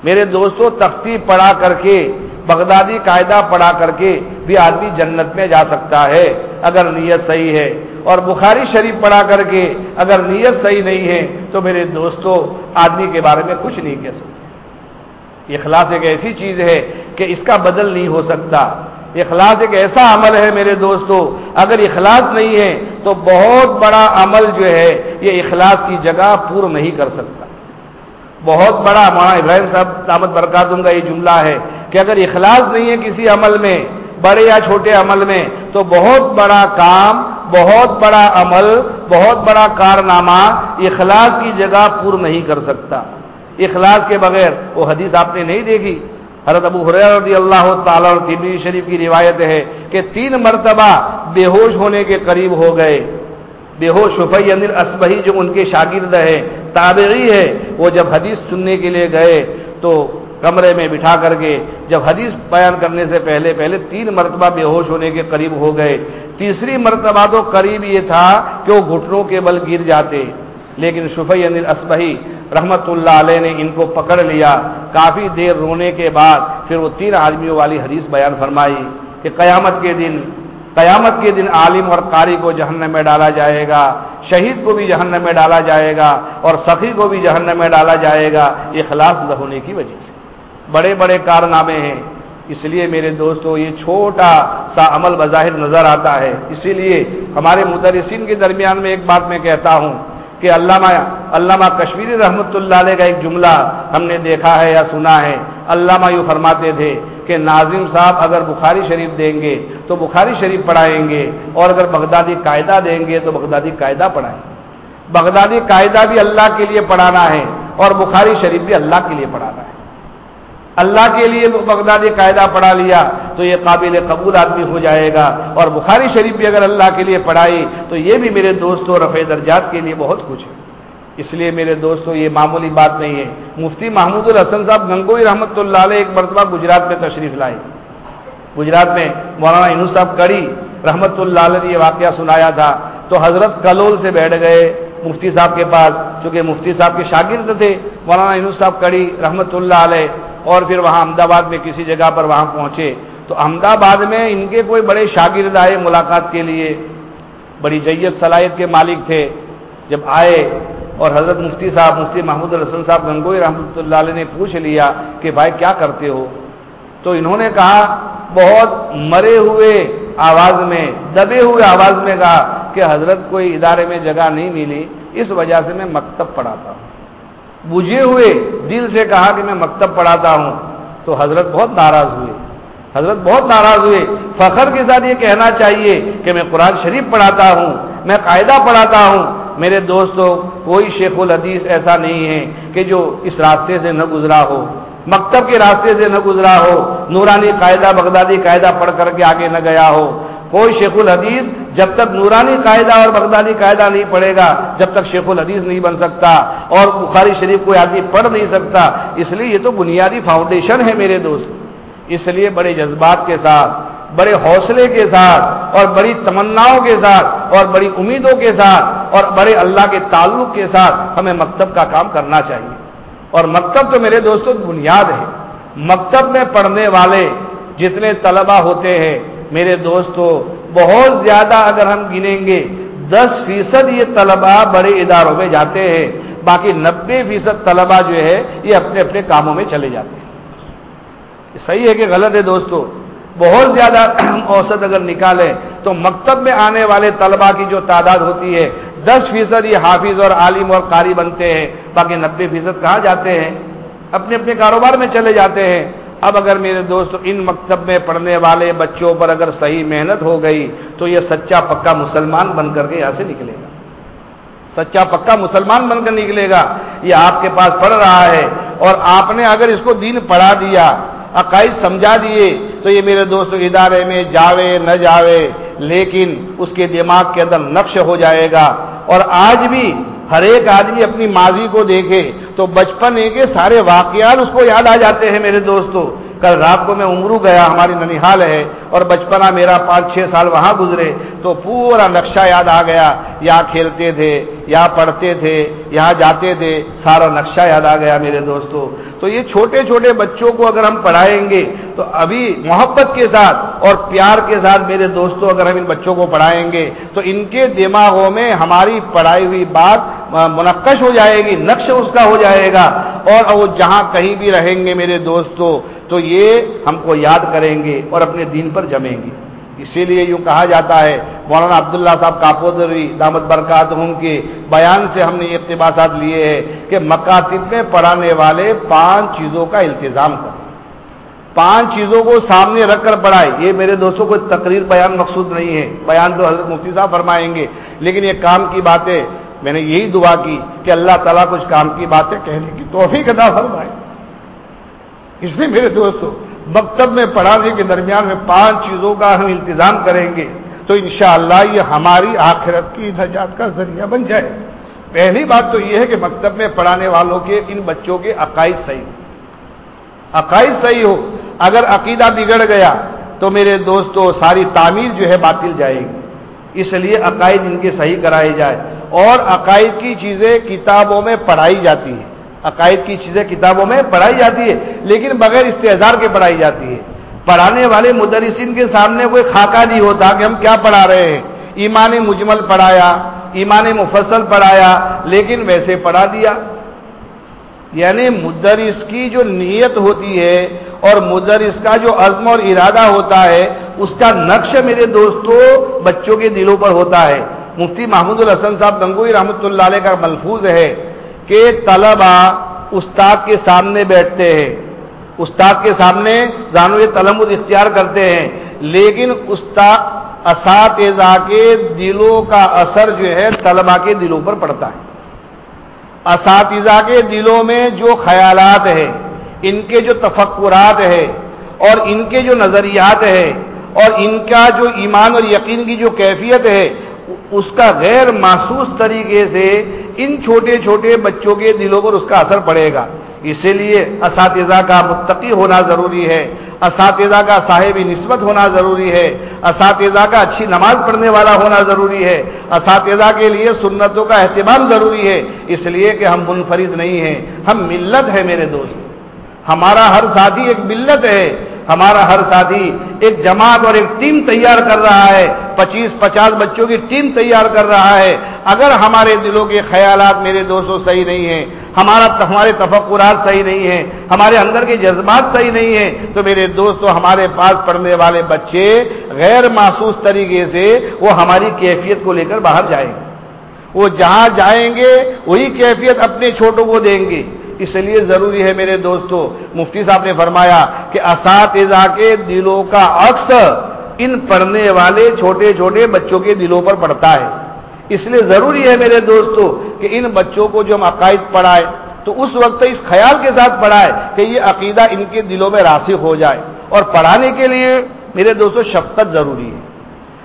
میرے دوستو، تختی پڑھا کر کے، بغدادی قاعدہ پڑھا کر کے بھی آدمی جنت میں جا سکتا ہے، اگر نیت صحیح ہے۔ اور بخاری شریف پڑھا کر کے اگر نیت صحیح نہیں ہے، تو میرے دوستو، آدمی کے بارے میں کچھ نہیں کہہ سکتے اخلاص ایک ایسی چیز ہے کہ اس کا بدل نہیں ہو سکتا۔ اخلاص ایک ایسا عمل ہے میرے دوستو، اگر اخلاص نہیں ہے تو بہت بڑا عمل جو ہے یہ اخلاص کی جگہ پور نہیں کر سکتا۔ بہت بڑا، مولانا ابراہیم صاحب دامت برکاتوں کا یہ جملہ ہے کہ اگر اخلاص نہیں ہے کسی عمل میں، بڑے یا چھوٹے عمل میں، تو بہت بڑا کام، بہت بڑا عمل، بہت بڑا کارنامہ اخلاص کی جگہ پور نہیں کر سکتا۔ اخلاص کے بغیر وہ حدیث آپ نے نہیں دیکھی۔ حضرت ابو حریر رضی اللہ تعالیٰ اور طبی شریف کی روایت ہے کہ تین مرتبہ بے ہوش ہونے کے قریب ہو گئے۔ بے ہوش شفی انل اسبہی جو ان کے شاگرد ہے تابعی ہے وہ جب حدیث سننے کے لیے گئے تو کمرے میں بٹھا کر کے جب حدیث بیان کرنے سے پہلے پہلے تین مرتبہ بے ہوش ہونے کے قریب ہو گئے۔ تیسری مرتبہ تو قریب یہ تھا کہ وہ گھٹنوں کے بل گر جاتے۔ لیکن شفی انل اسبہی رحمت اللہ علیہ نے ان کو پکڑ لیا۔ کافی دیر رونے کے بعد پھر وہ تین آدمیوں والی حدیث بیان فرمائی کہ قیامت کے دن، قیامت کے دن عالم اور قاری کو جہنم میں ڈالا جائے گا، شہید کو بھی جہنم میں ڈالا جائے گا اور سخی کو بھی جہنم میں ڈالا جائے گا۔ یہ خلاص نہ ہونے کی وجہ سے۔ بڑے بڑے کارنامے ہیں۔ اس لیے میرے دوستوں یہ چھوٹا سا عمل بظاہر نظر آتا ہے۔ اسی لیے ہمارے مدرسین کے درمیان میں ایک بات میں کہتا ہوں۔ کہ علامہ علامہ کشمیری رحمت اللہ علیہ کا ایک جملہ ہم نے دیکھا ہے یا سنا ہے۔ علامہ یوں فرماتے تھے کہ ناظم صاحب اگر بخاری شریف دیں گے تو بخاری شریف پڑھائیں گے اور اگر بغدادی قاعدہ دیں گے تو بغدادی قاعدہ پڑھائیں۔ گے بغدادی قاعدہ بھی اللہ کے لیے پڑھانا ہے اور بخاری شریف بھی اللہ کے لیے پڑھانا ہے۔ اللہ کے لیے بغدادی قاعدہ پڑھا لیا تو یہ قابل قبول آدمی ہو جائے گا اور بخاری شریف بھی اگر اللہ کے لیے پڑھائی تو یہ بھی میرے دوستوں رفع درجات کے لیے بہت کچھ ہے۔ اس لیے میرے دوستوں یہ معمولی بات نہیں ہے۔ مفتی محمود الحسن صاحب گنگوئی رحمت اللہ علیہ ایک مرتبہ گجرات میں تشریف لائے۔ گجرات میں مولانا انو صاحب کڑی رحمت اللہ علیہ نے یہ واقعہ سنایا تھا۔ تو حضرت کلول سے بیٹھ گئے مفتی صاحب کے پاس۔ چونکہ مفتی صاحب کے شاگرد تھے، مولانا انو صاحب کڑی رحمت اللہ علیہ اور پھر وہاں احمد آباد میں کسی جگہ پر وہاں پہنچے تو احمد آباد میں ان کے کوئی بڑے شاگرد آئے ملاقات کے لیے۔ بڑی جیت صلاحیت کے مالک تھے۔ جب آئے اور حضرت مفتی صاحب، مفتی محمود الحسن صاحب گنگوئی رحمۃ اللہ علیہ نے پوچھ لیا کہ بھائی کیا کرتے ہو؟ تو انہوں نے کہا، بہت مرے ہوئے آواز میں، دبے ہوئے آواز میں کہا کہ حضرت کوئی ادارے میں جگہ نہیں ملی، اس وجہ سے میں مکتب پڑھاتا ہوں۔ بجھے ہوئے دل سے کہا کہ میں مکتب پڑھاتا ہوں، تو حضرت بہت ناراض ہوئے۔ حضرت بہت ناراض ہوئے۔ فخر کے ساتھ یہ کہنا چاہیے کہ میں قرآن شریف پڑھاتا ہوں، میں قاعدہ پڑھاتا ہوں۔ میرے دوستو، کوئی شیخ الحدیث ایسا نہیں ہے کہ جو اس راستے سے نہ گزرا ہو، مکتب کے راستے سے نہ گزرا ہو، نورانی قاعدہ، بغدادی قاعدہ پڑھ کر کے آگے نہ گیا ہو۔ کوئی شیخ الحدیث جب تک نورانی قاعدہ اور بغدادی قاعدہ نہیں پڑھے گا، جب تک شیخ الحدیث نہیں بن سکتا اور بخاری شریف کوئی آدمی پڑھ نہیں سکتا، اس لیے یہ تو بنیادی فاؤنڈیشن ہے میرے دوست۔ اس لیے بڑے جذبات کے ساتھ، بڑے حوصلے کے ساتھ اور بڑی تمناؤں کے ساتھ اور بڑی امیدوں کے ساتھ اور بڑے اللہ کے تعلق کے ساتھ ہمیں مکتب کا کام کرنا چاہیے۔ اور مکتب تو میرے دوستوں بنیاد ہے۔ مکتب میں پڑھنے والے جتنے طلبہ ہوتے ہیں میرے دوستو، بہت زیادہ اگر ہم گنیں گے، دس فیصد یہ طلبہ بڑے اداروں میں جاتے ہیں، باقی نبے فیصد طلبہ جو ہے، یہ اپنے اپنے کاموں میں چلے جاتے ہیں۔ صحیح ہے کہ غلط ہے دوستو۔ بہت زیادہ اوسط اگر نکالیں، تو مکتب میں آنے والے طلبہ کی جو تعداد ہوتی ہے، دس فیصد یہ حافظ اور عالم اور قاری بنتے ہیں، باقی نبے فیصد کہاں جاتے ہیں؟ اپنے اپنے کاروبار میں چلے جاتے ہیں۔ اب اگر میرے دوست ان مکتب میں پڑھنے والے بچوں پر اگر صحیح محنت ہو گئی تو یہ سچا پکا مسلمان بن کر کے یہاں سے نکلے گا۔ سچا پکا مسلمان بن کر نکلے گا۔ یہ آپ کے پاس پڑھ رہا ہے اور آپ نے اگر اس کو دین پڑھا دیا، عقائد سمجھا دیے، تو یہ میرے دوست ادارے میں جاوے نہ جاوے، لیکن اس کے دماغ کے اندر نقش ہو جائے گا۔ اور آج بھی ہر ایک آدمی اپنی ماضی کو دیکھے تو بچپن کے سارے واقعات اس کو یاد آ جاتے ہیں میرے دوستوں کل رات کو میں عمرو گیا، ہماری ننیحال ہے۔ اور بچپنا میرا پانچ چھ سال وہاں گزرے تو پورا نقشہ یاد آ گیا۔ یا کھیلتے تھے یا پڑھتے تھے، یہاں جاتے تھے، سارا نقشہ یاد آ گیا میرے دوستوں تو یہ چھوٹے چھوٹے بچوں کو اگر ہم پڑھائیں گے تو ابھی محبت کے ساتھ اور پیار کے ساتھ میرے دوستوں اگر ہم ان بچوں کو پڑھائیں گے تو ان کے دماغوں میں ہماری پڑھائی ہوئی بات منقش ہو جائے گی، نقش اس کا ہو جائے گا۔ اور وہ جہاں کہیں بھی رہیں گے میرے دوستوں تو یہ ہم کو یاد کریں گے اور اپنے دین پر جمیں گے اسی لیے یوں کہا جاتا ہے، مولانا عبداللہ صاحب کاپودری، دامت برکات ہوں کے بیان سے ہم نے اقتباسات لیے ہیں کہ مکاتب میں پڑھانے والے پانچ چیزوں کا التظام کر پانچ چیزوں کو سامنے رکھ کر پڑھائے یہ میرے دوستوں کو تقریر بیان مقصود نہیں ہے۔ بیان تو حضرت مفتی صاحب فرمائیں گے، لیکن یہ کام کی باتیں میں نے یہی دعا کی کہ اللہ تعالیٰ کچھ کام کی باتیں کہنے کی توفیق ادا فرمائے۔ اس میں میرے دوستوں مکتب میں پڑھانے کے درمیان میں پانچ چیزوں کا ہم انتظام کریں گے تو انشاءاللہ یہ ہماری آخرت کی نجات کا ذریعہ بن جائے۔ پہلی بات تو یہ ہے کہ مکتب میں پڑھانے والوں کے، ان بچوں کے عقائد صحیح ہو عقائد صحیح ہو اگر عقیدہ بگڑ گیا تو میرے دوستوں ساری تعمیر جو ہے باطل جائے گی۔ اس لیے عقائد ان کے صحیح کرائے جائے۔ اور عقائد کی چیزیں کتابوں میں پڑھائی جاتی ہیں۔ عقائد کی چیزیں کتابوں میں پڑھائی جاتی ہے، لیکن بغیر استحزار کے پڑھائی جاتی ہے۔ پڑھانے والے مدرسین کے سامنے کوئی خاکہ نہیں ہوتا کہ ہم کیا پڑھا رہے ہیں۔ ایمان مجمل پڑھایا، ایمان مفصل پڑھایا، لیکن ویسے پڑھا دیا۔ یعنی مدرس کی جو نیت ہوتی ہے اور مدرس کا جو عزم اور ارادہ ہوتا ہے، اس کا نقش میرے دوستوں بچوں کے دلوں پر ہوتا ہے۔ مفتی محمود الحسن صاحب گنگوئی رحمۃ اللہ علیہ کا ملفوظ ہے۔ کہ طلبا استاد کے سامنے بیٹھتے ہیں۔ استاد کے سامنے زانو تلمد اختیار کرتے ہیں۔ لیکن استاد اساتذہ کے دلوں کا اثر جو ہے طلبا کے دلوں پر پڑتا ہے۔ اساتذہ کے دلوں میں جو خیالات ہے ان کے جو تفکرات ہے اور ان کے جو نظریات ہے اور ان کا جو ایمان اور یقین کی جو کیفیت ہے اس کا غیر محسوس طریقے سے ان چھوٹے چھوٹے بچوں کے دلوں پر اس کا اثر پڑے گا۔ اسی لیے اساتذہ کا متقی ہونا ضروری ہے۔ اساتذہ کا صاحب نسبت ہونا ضروری ہے۔ اساتذہ کا اچھی نماز پڑھنے والا ہونا ضروری ہے۔ اساتذہ کے لیے سنتوں کا اہتمام ضروری ہے۔ اس لیے کہ ہم منفرد نہیں ہیں۔ ہم ملت ہے میرے دوست۔ ہمارا ہر ساتھی ایک ملت ہے۔ ہمارا ہر ساتھی ایک جماعت اور ایک ٹیم تیار کر رہا ہے، پچیس پچاس بچوں کی ٹیم تیار کر رہا ہے۔ اگر ہمارے دلوں کے خیالات میرے دوستوں صحیح نہیں ہیں، ہمارا ہمارے تفکرات صحیح نہیں ہیں، ہمارے اندر کے جذبات صحیح نہیں ہیں، تو میرے دوستوں ہمارے پاس پڑھنے والے بچے غیر محسوس طریقے سے وہ ہماری کیفیت کو لے کر باہر جائیں گے۔ وہ جہاں جائیں گے، وہی کیفیت اپنے چھوٹوں کو دیں گے۔ اس لیے ضروری ہے میرے دوستوں مفتی صاحب نے فرمایا کہ اساتذہ کے دلوں کا عکس ان پڑھنے والے چھوٹے چھوٹے بچوں کے دلوں پر پڑتا ہے۔ اس لیے ضروری ہے میرے دوستوں کہ ان بچوں کو جو ہم عقائد پڑھائے، تو اس وقت اس خیال کے ساتھ پڑھائے کہ یہ عقیدہ ان کے دلوں میں راسخ ہو جائے۔ اور پڑھانے کے لیے میرے دوستوں شفقت ضروری ہے۔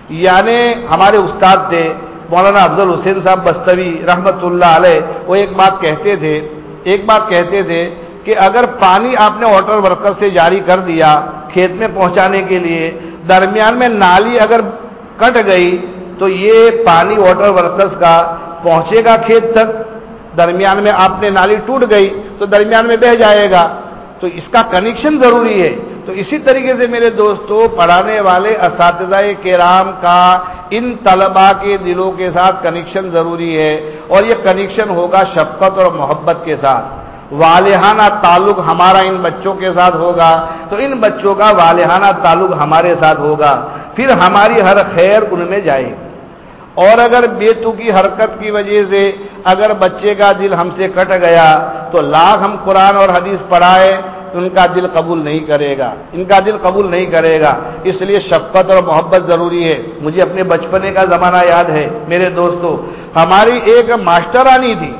یعنی ہمارے استاد تھے، مولانا افضل حسین صاحب بستوی رحمت اللہ علیہ، وہ ایک بات کہتے تھے ایک بات کہتے تھے کہ اگر پانی آپ نے واٹر ورکر سے جاری کر دیا کھیت میں پہنچانے کے لیے، درمیان میں نالی اگر کٹ گئی تو یہ پانی واٹر ورکرس کا پہنچے گا کھیت تک۔ درمیان میں آپ نے نالی ٹوٹ گئی تو درمیان میں بہ جائے گا۔ تو اس کا کنیکشن ضروری ہے۔ تو اسی طریقے سے میرے دوستوں پڑھانے والے اساتذہ کرام کا ان طلبا کے دلوں کے ساتھ کنیکشن ضروری ہے اور یہ کنیکشن ہوگا شفقت اور محبت کے ساتھ۔ والہانہ تعلق ہمارا ان بچوں کے ساتھ ہوگا۔ تو ان بچوں کا والہانہ تعلق ہمارے ساتھ ہوگا۔ پھر ہماری ہر خیر ان میں جائے۔ گی اور اگر بیتو کی حرکت کی وجہ سے اگر بچے کا دل ہم سے کٹ گیا تو لاکھ ہم قرآن اور حدیث پڑھائے۔ ان کا دل قبول نہیں کرے گا، ان کا دل قبول نہیں کرے گا۔ اس لیے شفقت اور محبت ضروری ہے۔ مجھے اپنے بچپنے کا زمانہ یاد ہے۔ میرے دوستو، ہماری ایک ماسٹرانی تھی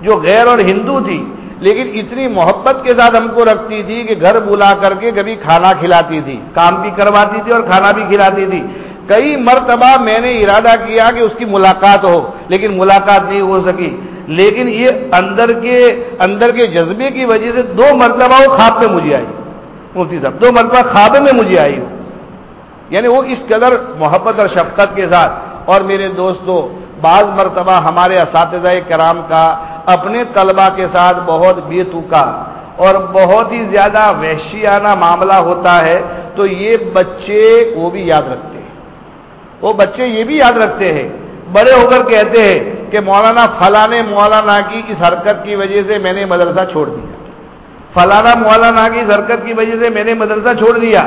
جو غیر اور ہندو تھی، لیکن اتنی محبت کے ساتھ ہم کو رکھتی تھی کہ گھر بلا کر کے کبھی کھانا کھلاتی تھی، کام بھی کرواتی تھی اور کھانا بھی کھلاتی تھی۔ کئی مرتبہ میں نے ارادہ کیا کہ اس کی ملاقات ہو، لیکن ملاقات نہیں ہو سکی۔ لیکن یہ اندر کے اندر کے جذبے کی وجہ سے دو مرتبہ وہ خواب میں مجھے آئی۔ مفتی صاحب، دو مرتبہ خواب میں مجھے آئی ہو یعنی وہ اس قدر محبت اور شفقت کے ساتھ۔ اور میرے دوستوں بعض مرتبہ ہمارے اساتذہ کرام کا اپنے طلبہ کے ساتھ بہت بے توکا اور بہت ہی زیادہ وحشیانہ معاملہ ہوتا ہے، تو یہ بچے وہ بھی یاد رکھتے وہ بچے یہ بھی یاد رکھتے ہیں، بڑے ہو کر کہتے ہیں کہ مولانا فلانے مولانا کی اس حرکت کی وجہ سے میں نے مدرسہ چھوڑ دیا۔ فلانا مولانا کی اس حرکت کی وجہ سے میں نے مدرسہ چھوڑ دیا۔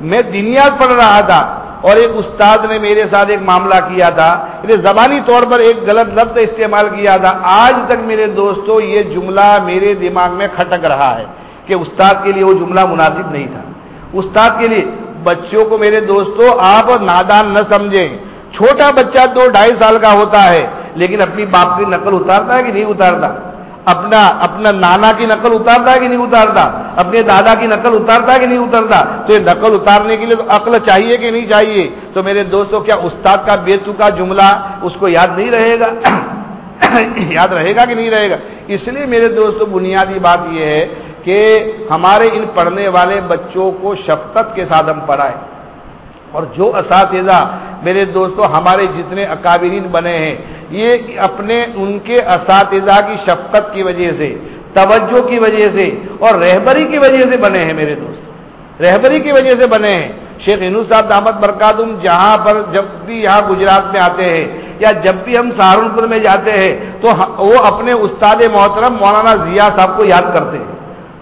میں دنیا پڑھ رہا تھا اور ایک استاد نے میرے ساتھ ایک معاملہ کیا تھا۔ یعنی زبانی طور پر ایک غلط لفظ استعمال کیا تھا۔ آج تک میرے دوستوں یہ جملہ میرے دماغ میں کھٹک رہا ہے کہ استاد کے لیے وہ جملہ مناسب نہیں تھا۔ استاد کے لیے بچوں کو میرے دوستوں آپ نادان نہ سمجھیں۔ چھوٹا بچہ دو ڈھائی سال کا ہوتا ہے، لیکن اپنی باپ کی نقل اتارتا ہے کہ نہیں اتارتا؟ اپنا اپنا نانا کی نقل اتارتا ہے کہ نہیں اتارتا؟ اپنے دادا کی نقل اتارتا ہے کہ نہیں اتارتا؟ تو یہ نقل اتارنے کے لیے تو عقل چاہیے کہ نہیں چاہیے؟ تو میرے دوستوں کیا استاد کا بیتو کا جملہ اس کو یاد نہیں رہے گا؟ [COUGHS] یاد رہے گا کہ نہیں رہے گا؟ اس لیے میرے دوستوں بنیادی بات یہ ہے کہ ہمارے ان پڑھنے والے بچوں کو شفقت کے ساتھ ہم پڑھائیں۔ اور جو اساتذہ میرے دوستوں ہمارے جتنے اکابرین بنے ہیں، یہ اپنے ان کے اساتذہ کی شفقت کی وجہ سے، توجہ کی وجہ سے اور رہبری کی وجہ سے بنے ہیں میرے دوست رہبری کی وجہ سے بنے ہیں۔ شیخ انو صاحب دامت برکاتم، جہاں پر جب بھی یہاں گجرات میں آتے ہیں یا جب بھی ہم سہارنپور میں جاتے ہیں، تو وہ اپنے استاد محترم مولانا ضیاء صاحب کو یاد کرتے ہیں۔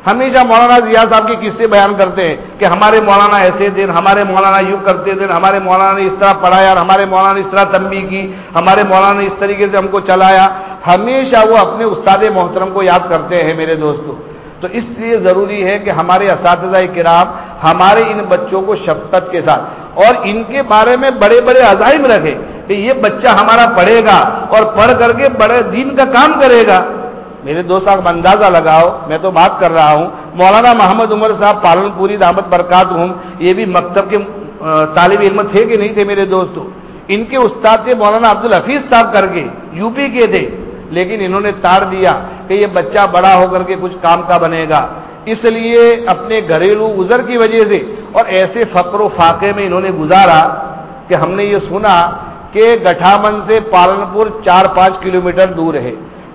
ہمیشہ مولانا ضیاء صاحب کے قصے بیان کرتے ہیں کہ ہمارے مولانا ایسے دن، ہمارے مولانا یوں کرتے دن، ہمارے مولانا نے اس طرح پڑھایا اور ہمارے مولانا نے اس طرح تنبی کی، ہمارے مولانا نے اس طریقے سے ہم کو چلایا۔ ہمیشہ وہ اپنے استاد محترم کو یاد کرتے ہیں میرے دوستوں تو اس لیے ضروری ہے کہ ہمارے اساتذہ کرام ہمارے ان بچوں کو شفقت کے ساتھ اور ان کے بارے میں بڑے بڑے عزائم رکھے کہ یہ بچہ ہمارا پڑھے گا اور پڑھ کر کے بڑے دین کا کام کرے گا۔ میرے دوست آپ اندازہ لگاؤ، میں تو بات کر رہا ہوں۔ مولانا محمد عمر صاحب پالن پوری دامت برکات ہوں۔ یہ بھی مکتب کے طالب علم تھے کہ نہیں تھے میرے دوستوں ان کے استاد تھے مولانا عبد الحفیظ صاحب کر کے، یو پی کے تھے۔ لیکن انہوں نے تار دیا کہ یہ بچہ بڑا ہو کر کے کچھ کام کا بنے گا۔ اس لیے اپنے گھریلو گزر کی وجہ سے اور ایسے فقر و فاقے میں انہوں نے گزارا کہ ہم نے یہ سنا کہ گٹھامن سے پالنپور چار پانچ کلومیٹر دور ہے۔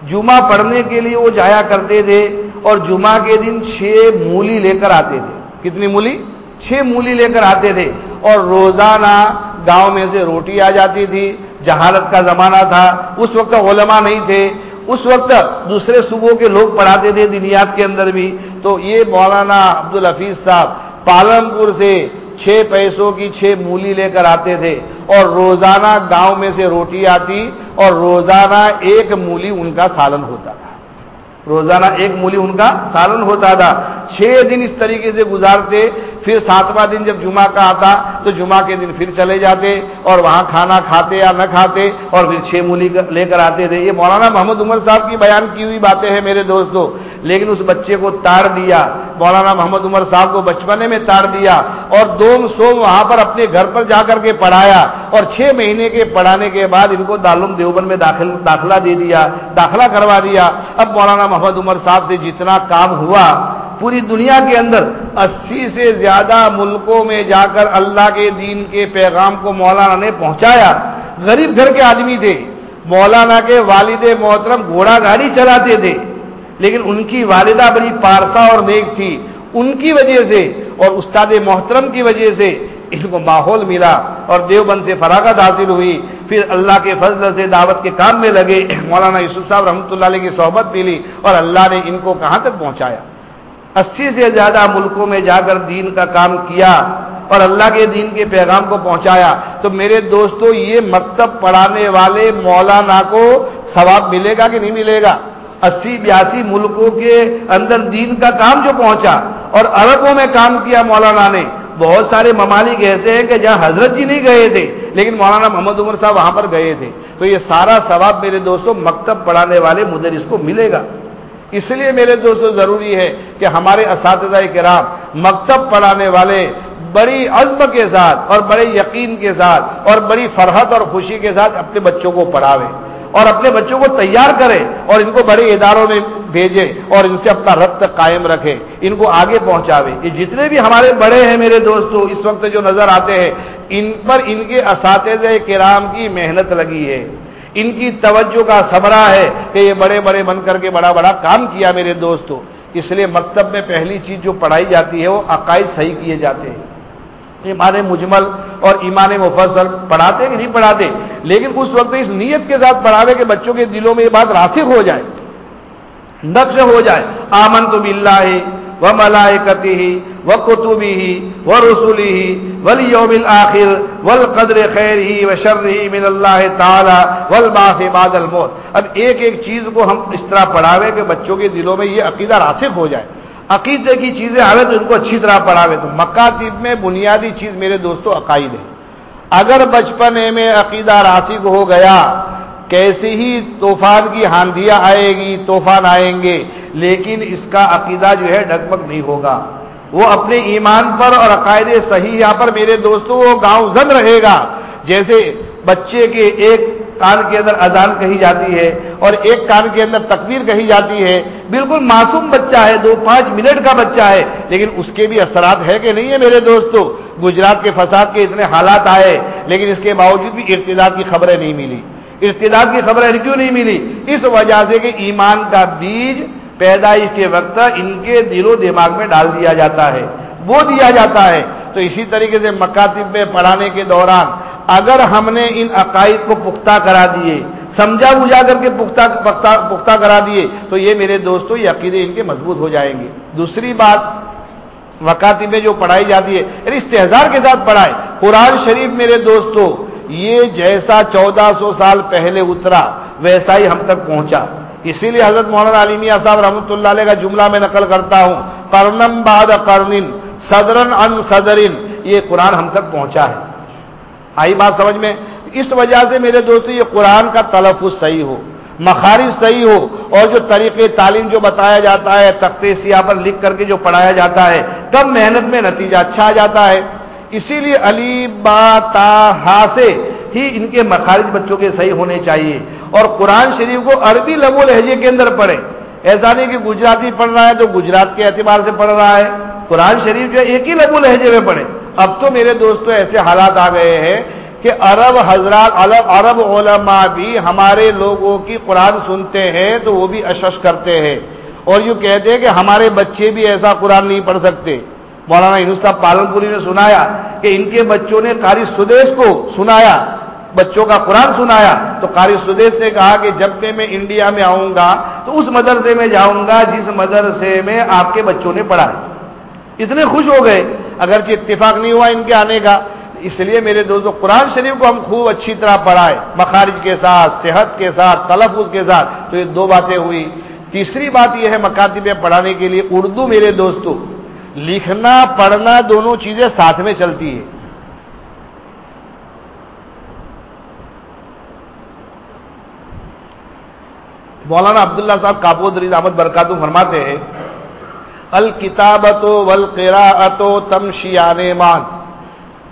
جمعہ پڑھنے کے لیے وہ جایا کرتے تھے اور جمعہ کے دن چھ مولی لے کر آتے تھے۔ کتنی مولی؟ چھ مولی لے کر آتے تھے اور روزانہ گاؤں میں سے روٹی آ جاتی تھی۔ جہالت کا زمانہ تھا، اس وقت علماء نہیں تھے۔ اس وقت دوسرے صوبوں کے لوگ پڑھاتے تھے دنیات کے اندر بھی۔ تو یہ مولانا عبد الحفیظ صاحب پالنپور سے چھ پیسوں کی چھ مولی لے کر آتے تھے اور روزانہ گاؤں میں سے روٹی آتی اور روزانہ ایک مولی ان کا سالن ہوتا تھا۔ روزانہ ایک مولی ان کا سالن ہوتا تھا۔ چھ دن اس طریقے سے گزارتے، پھر ساتواں دن جب جمعہ کا آتا، تو جمعہ کے دن پھر چلے جاتے اور وہاں کھانا کھاتے یا نہ کھاتے اور پھر چھ مولی لے کر آتے تھے۔ یہ مولانا محمد عمر صاحب کی بیان کی ہوئی باتیں ہیں میرے دوستوں لیکن اس بچے کو تاڑ دیا۔ مولانا محمد عمر صاحب کو بچپنے میں تاڑ دیا اور دوم سوم وہاں پر اپنے گھر پر جا کر کے پڑھایا۔ اور چھ مہینے کے پڑھانے کے بعد ان کو دالم دیوبند میں داخل داخلہ دے دیا، داخلہ کروا دیا۔ اب مولانا محمد عمر صاحب سے جتنا کام ہوا، پوری دنیا کے اندر اسی سے زیادہ ملکوں میں جا کر اللہ کے دین کے پیغام کو مولانا نے پہنچایا۔ غریب گھر کے آدمی تھے۔ مولانا کے والد محترم گھوڑا گاڑی چلاتے تھے۔ لیکن ان کی والدہ بڑی پارسا اور نیک تھی۔ ان کی وجہ سے اور استاد محترم کی وجہ سے ان کو ماحول ملا اور دیوبند سے فراغت حاصل ہوئی۔ پھر اللہ کے فضل سے دعوت کے کام میں لگے۔ مولانا یوسف صاحب رحمۃ اللہ علیہ کی صحبت ملی اور اللہ نے ان کو کہاں تک پہنچایا؟ اسی سے زیادہ ملکوں میں جا کر دین کا کام کیا اور اللہ کے دین کے پیغام کو پہنچایا۔ تو میرے دوستو، یہ مکتب پڑھانے والے مولانا کو ثواب ملے گا کہ نہیں ملے گا؟ اسی بیاسی ملکوں کے اندر دین کا کام جو پہنچا اور عربوں میں کام کیا مولانا نے۔ بہت سارے ممالک ایسے ہیں کہ جہاں حضرت جی نہیں گئے تھے، لیکن مولانا محمد عمر صاحب وہاں پر گئے تھے۔ تو یہ سارا ثواب میرے دوستوں مکتب پڑھانے والے مدرس کو ملے گا۔ اس لیے میرے دوستوں ضروری ہے کہ ہمارے اساتذہ کرام مکتب پڑھانے والے بڑی عزم کے ساتھ اور بڑے یقین کے ساتھ اور بڑی فرحت اور خوشی کے ساتھ اپنے بچوں کو پڑھاوے اور اپنے بچوں کو تیار کرے اور ان کو بڑے اداروں میں بھیجے اور ان سے اپنا ربط قائم رکھے، ان کو آگے پہنچاوے۔ یہ جتنے بھی ہمارے بڑے ہیں میرے دوستوں اس وقت جو نظر آتے ہیں، ان پر ان کے اساتذہ کرام کی محنت لگی ہے۔ ان کی توجہ کا سبرا ہے کہ یہ بڑے بڑے بن کر کے بڑا بڑا کام کیا میرے دوستوں اس لیے مکتب میں پہلی چیز جو پڑھائی جاتی ہے، وہ عقائد صحیح کیے جاتے ہیں۔ ایمان مجمل اور ایمان مفصل پڑھاتے کہ نہیں پڑھاتے؟ لیکن اس وقت اس نیت کے ساتھ پڑھاوے کہ بچوں کے دلوں میں یہ بات راسخ ہو جائے، نقش ہو جائے۔ آمن تو بلّہ و ملائکتی ہی و کتبی ہی و رسولی ہی ول یوم آخر ول قدر خیر ہی و شر ہی من اللہ تعالی ول باف باد الموت۔ اب ایک ایک چیز کو ہم اس طرح پڑھاوے کہ بچوں کے دلوں میں یہ عقیدہ راسخ ہو جائے۔ عقیدے کی چیزیں آوے تو ان کو اچھی طرح پڑھاوے تو۔ مکاتب میں بنیادی چیز میرے دوستوں عقائد ہے اگر بچپن میں عقیدہ راسک ہو گیا کیسے ہی طوفان کی ہاندیاں آئے گی، طوفان آئیں گے، لیکن اس کا عقیدہ جو ہے ڈگمگ نہیں ہوگا۔ وہ اپنے ایمان پر اور عقائد صحیح یہاں پر میرے دوستوں وہ گاؤں زن رہے گا۔ جیسے بچے کے ایک کان کے اندر اذان کہی جاتی ہے اور ایک کان کے اندر تکبیر کہی جاتی ہے بالکل معصوم بچہ ہے، دو پانچ منٹ کا بچہ ہے، لیکن اس کے بھی اثرات ہے کہ نہیں ہے میرے دوستو؟ گجرات کے فساد کے اتنے حالات آئے، لیکن اس کے باوجود بھی ارتداد کی خبریں نہیں ملی۔ ارتداد کی خبریں کیوں نہیں ملی؟ اس وجہ سے کہ ایمان کا بیج پیدائش کے وقت ان کے دل و دماغ میں ڈال دیا جاتا ہے وہ دیا جاتا ہے۔ تو اسی طریقے سے مکاتب میں پڑھانے کے دوران اگر ہم نے ان عقائد کو پختہ کرا دیے، سمجھا بجھا کر کے پختہ پختہ کرا دیے، تو یہ میرے دوستوں یہ عقیدے ان کے مضبوط ہو جائیں گے۔ دوسری بات وکاتی میں جو پڑھائی جاتی ہے یعنی استحزار کے ساتھ پڑھائے قرآن شریف میرے دوستوں یہ جیسا چودہ سو سال پہلے اترا، ویسا ہی ہم تک پہنچا۔ اسی لیے حضرت مولانا علیمیہ صاحب رحمۃ اللہ علیہ کا جملہ میں نقل کرتا ہوں کرنم باد کرن صدرن ان صدرن یہ قرآن ہم تک پہنچا ہے۔ آئی بات سمجھ میں؟ اس وجہ سے میرے دوستو، یہ قرآن کا تلفظ صحیح ہو، مخارج صحیح ہو، اور جو طریقے تعلیم جو بتایا جاتا ہے تخت سیاہ پر لکھ کر کے جو پڑھایا جاتا ہے تب محنت میں نتیجہ اچھا آ جاتا ہے۔ اسی لیے علی با تا ہا سے ہی ان کے مخارج بچوں کے صحیح ہونے چاہیے۔ اور قرآن شریف کو عربی لبو لہجے کے اندر پڑھے ایسا نہیں کہ گجراتی پڑھ رہا ہے تو گجرات کے اعتبار سے پڑھ رہا ہے۔ قرآن شریف جو ہے، ایک ہی لبو لہجے میں پڑھے اب تو میرے دوستوں ایسے حالات آ گئے ہیں کہ عرب حضرات، عرب علماء بھی ہمارے لوگوں کی قرآن سنتے ہیں تو وہ بھی اشش کرتے ہیں۔ اور یوں کہتے ہیں کہ ہمارے بچے بھی ایسا قرآن نہیں پڑھ سکتے۔ مولانا صاحب پالن پوری نے سنایا کہ ان کے بچوں نے قاری سدیش کو سنایا، بچوں کا قرآن سنایا۔ تو قاری سدیش نے کہا کہ جب میں میں انڈیا میں آؤں گا تو اس مدرسے میں جاؤں گا جس مدرسے میں آپ کے بچوں نے پڑھا۔ اتنے خوش ہو گئے۔ اگرچہ اتفاق نہیں ہوا ان کے آنے کا، اس لیے میرے دوستوں قرآن شریف کو ہم خوب اچھی طرح پڑھائے مخارج کے ساتھ، صحت کے ساتھ، تلفظ کے ساتھ، تو یہ دو باتیں ہوئی تیسری بات یہ ہے مکاتب میں پڑھانے کے لیے، اردو میرے دوستوں لکھنا، پڑھنا دونوں چیزیں ساتھ میں چلتی ہے مولانا عبداللہ صاحب کابود رید احمد برکاتو فرماتے ہیں الکتابت ولقراۃ تم شیان مان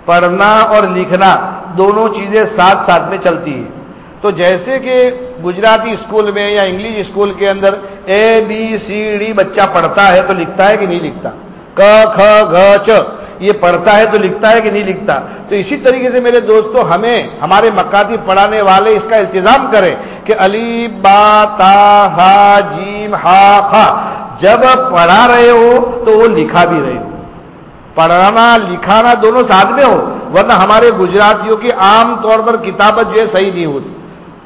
پڑھنا اور لکھنا دونوں چیزیں ساتھ ساتھ میں چلتی ہیں۔ تو جیسے کہ گجراتی اسکول میں یا انگلش اسکول کے اندر اے بی سی ڈی بچہ پڑھتا ہے تو لکھتا ہے کہ نہیں لکھتا۔ ک کھ گھ چ، یہ پڑھتا ہے تو لکھتا ہے کہ نہیں لکھتا۔ تو اسی طریقے سے میرے دوستوں ہمیں، ہمارے مکاتی پڑھانے والے اس کا انتظام کریں کہ علی با تا ہا جیم ہا خا۔ جب پڑھا رہے ہو تو وہ لکھا بھی رہے ہو۔ پڑھانا لکھانا دونوں ساتھ میں ہو، ورنہ ہمارے گجراتیوں کی عام طور پر کتابت جو ہے صحیح نہیں ہوتی۔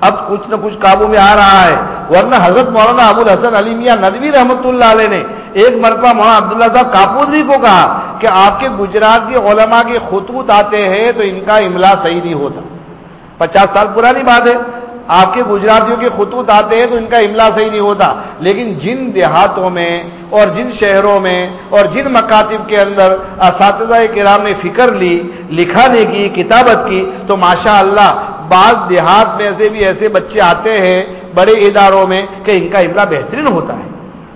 اب کچھ نہ کچھ قابو میں آ رہا ہے۔ ورنہ حضرت مولانا ابو الحسن علی میاں ندوی رحمۃ اللہ علیہ نے ایک مرتبہ مولانا عبداللہ صاحب کاپودری کو کہا کہ آپ کے گجرات کے علماء کے خطوط آتے ہیں تو ان کا املا صحیح نہیں ہوتا۔ پچاس سال پرانی بات ہے۔ آپ کے گجراتیوں کے خطوط آتے ہیں تو ان کا املا صحیح نہیں ہوتا۔ لیکن جن دیہاتوں میں اور جن شہروں میں اور جن مکاتب کے اندر اساتذہ کرام نے فکر لی، لکھانے کی، کتابت کی، تو ماشاء اللہ بعض دیہات میں ایسے بھی ایسے بچے آتے ہیں بڑے اداروں میں کہ ان کا املا بہترین ہوتا ہے۔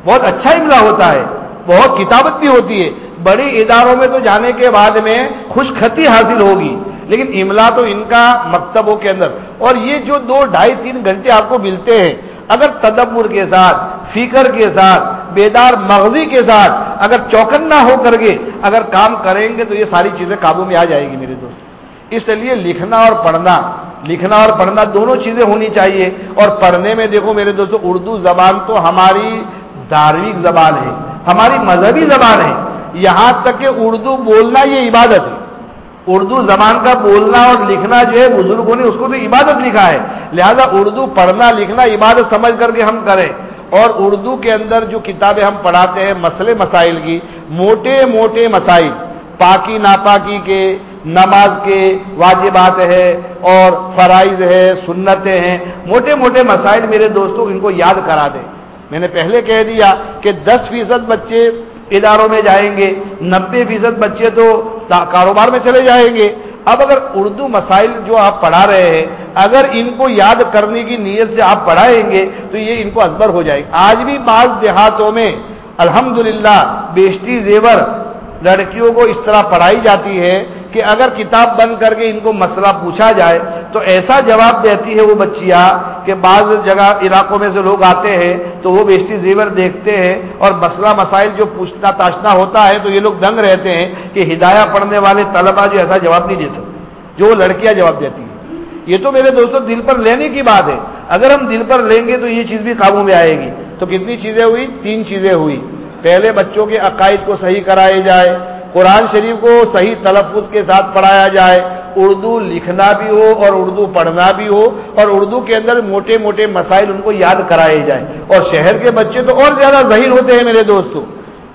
بہت اچھا املا ہوتا ہے۔ بہت کتابت بھی ہوتی ہے۔ بڑی اداروں میں تو جانے کے بعد میں خوش خطی حاصل ہوگی۔ لیکن املا تو ان کا مکتبوں کے اندر۔ اور یہ جو دو ڈھائی تین گھنٹے آپ کو ملتے ہیں، اگر تدبر کے ساتھ، فکر کے ساتھ، بیدار مغزی کے ساتھ، اگر چوکنا ہو کر کے اگر کام کریں گے تو یہ ساری چیزیں قابو میں آ جائے گی میرے دوست۔ اس لیے لکھنا اور پڑھنا، لکھنا اور پڑھنا دونوں چیزیں ہونی چاہیے۔ اور پڑھنے میں دیکھو میرے دوستوں اردو زبان تو ہماری دھاروک زبان ہے، ہماری مذہبی زبان ہے۔ یہاں تک کہ اردو بولنا یہ عبادت ہے۔ اردو زبان کا بولنا اور لکھنا جو ہے، بزرگوں نے اس کو تو عبادت لکھا ہے۔ لہذا اردو پڑھنا، لکھنا، عبادت سمجھ کر کے ہم کریں۔ اور اردو کے اندر جو کتابیں ہم پڑھاتے ہیں، مسئلے مسائل کی، موٹے موٹے مسائل۔ پاکی، ناپاکی کے، نماز کے واجبات ہے اور فرائض ہے سنتیں ہیں۔ موٹے موٹے مسائل میرے دوستوں، ان کو یاد کرا دیں۔ میں نے پہلے کہہ دیا کہ دس فیصد بچے اداروں میں جائیں گے، نبے فیصد بچے تو کاروبار میں چلے جائیں گے۔ اب اگر اردو مسائل جو آپ پڑھا رہے ہیں، اگر ان کو یاد کرنے کی نیت سے آپ پڑھائیں گے، تو یہ ان کو ازبر ہو جائے گا آج بھی بعض دیہاتوں میں الحمدللہ بیشتی زیور لڑکیوں کو اس طرح پڑھائی جاتی ہے کہ اگر کتاب بند کر کے ان کو مسئلہ پوچھا جائے تو ایسا جواب دیتی ہے وہ بچیاں کہ بعض جگہ علاقوں میں سے لوگ آتے ہیں تو وہ بیشتی زیور دیکھتے ہیں اور مسئلہ مسائل جو پوچھنا تاشنا ہوتا ہے تو یہ لوگ دنگ رہتے ہیں کہ ہدایہ پڑھنے والے طلبا جو ایسا جواب نہیں دے سکتے، جو وہ لڑکیاں جواب دیتی ہیں۔ یہ تو میرے دوستوں دل پر لینے کی بات ہے۔ اگر ہم دل پر لیں گے تو یہ چیز بھی قابو میں آئے گی۔ تو کتنی چیزیں ہوئی؟ تین چیزیں ہوئی۔ پہلے بچوں کے عقائد کو صحیح کرائے جائے۔ قرآن شریف کو صحیح تلفظ کے ساتھ پڑھایا جائے، اردو لکھنا بھی ہو اور اردو پڑھنا بھی ہو اور اردو کے اندر موٹے موٹے مسائل ان کو یاد کرائے جائیں۔ اور شہر کے بچے تو اور زیادہ ظہیر ہوتے ہیں میرے دوستوں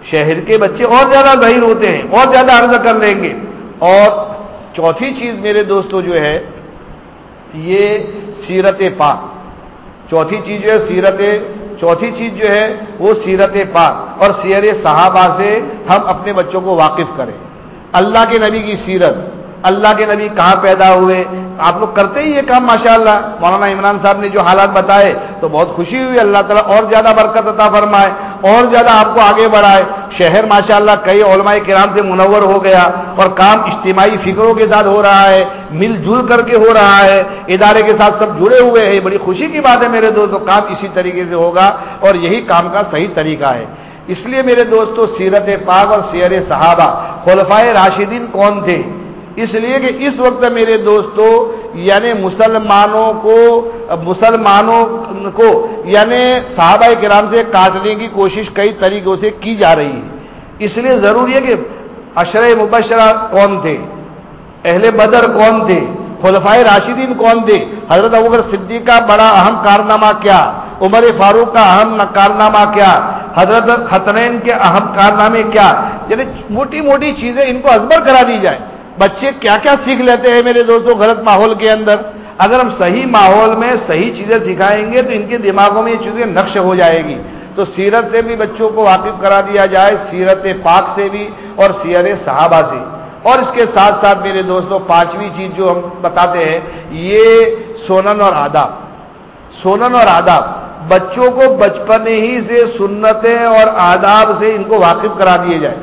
شہر کے بچے اور زیادہ ظہیر ہوتے ہیں، اور زیادہ عرض کر لیں گے۔ اور چوتھی چیز میرے دوستوں جو ہے، یہ سیرت پاک۔ چوتھی چیز جو ہے سیرت چوتھی چیز جو ہے وہ سیرت پاک اور سیر صحابہ سے ہم اپنے بچوں کو واقف کریں۔ اللہ کے نبی کی سیرت اللہ کے نبی کہاں پیدا ہوئے؟ آپ لوگ کرتے ہی یہ کام ماشاء اللہ مولانا عمران صاحب نے جو حالات بتائے تو بہت خوشی ہوئی۔ اللہ تعالیٰ اور زیادہ برکت عطا فرمائے، اور زیادہ آپ کو آگے بڑھائے۔ شہر ماشاء اللہ کئی علماء کرام سے منور ہو گیا اور کام اجتماعی فکروں کے ساتھ ہو رہا ہے، مل جل کر کے ہو رہا ہے۔ ادارے کے ساتھ سب جڑے ہوئے ہیں۔ بڑی خوشی کی بات ہے میرے دوستوں کام اسی طریقے سے ہوگا اور یہی کام کا صحیح طریقہ ہے۔ اس لیے میرے دوستوں سیرت پاک اور سیر صحابہ، خلفائے راشدین کون تھے؟ اس لیے کہ اس وقت میرے دوستوں یعنی مسلمانوں کو مسلمانوں کو یعنی صحابہ کرام سے کاٹنے کی کوشش کئی طریقوں سے کی جا رہی ہے۔ اس لیے ضروری ہے کہ اشر مبشرہ کون تھے؟ اہل بدر کون تھے؟ خلفائے راشدین کون تھے؟ حضرت ابوکر صدیق کا بڑا اہم کارنامہ کیا؟ عمر فاروق کا اہم کارنامہ کیا؟ حضرت خطرین کے اہم کارنامے کیا؟ یعنی موٹی موٹی چیزیں ان کو ازبر کرا دی جائے بچے کیا کیا سیکھ لیتے ہیں میرے دوستوں غلط ماحول کے اندر؟ اگر ہم صحیح ماحول میں صحیح چیزیں سکھائیں گے تو ان کے دماغوں میں یہ چیزیں نقش ہو جائے گی۔ تو سیرت سے بھی بچوں کو واقف کرا دیا جائے، سیرت پاک سے بھی اور سیر صحابہ سے۔ اور اس کے ساتھ ساتھ میرے دوستوں پانچویں چیز جو ہم بتاتے ہیں، یہ سونن اور آداب۔ سونن اور آداب۔ بچوں کو بچپن ہی سے سنتیں اور آداب سے ان کو واقف کرا دیے جائے۔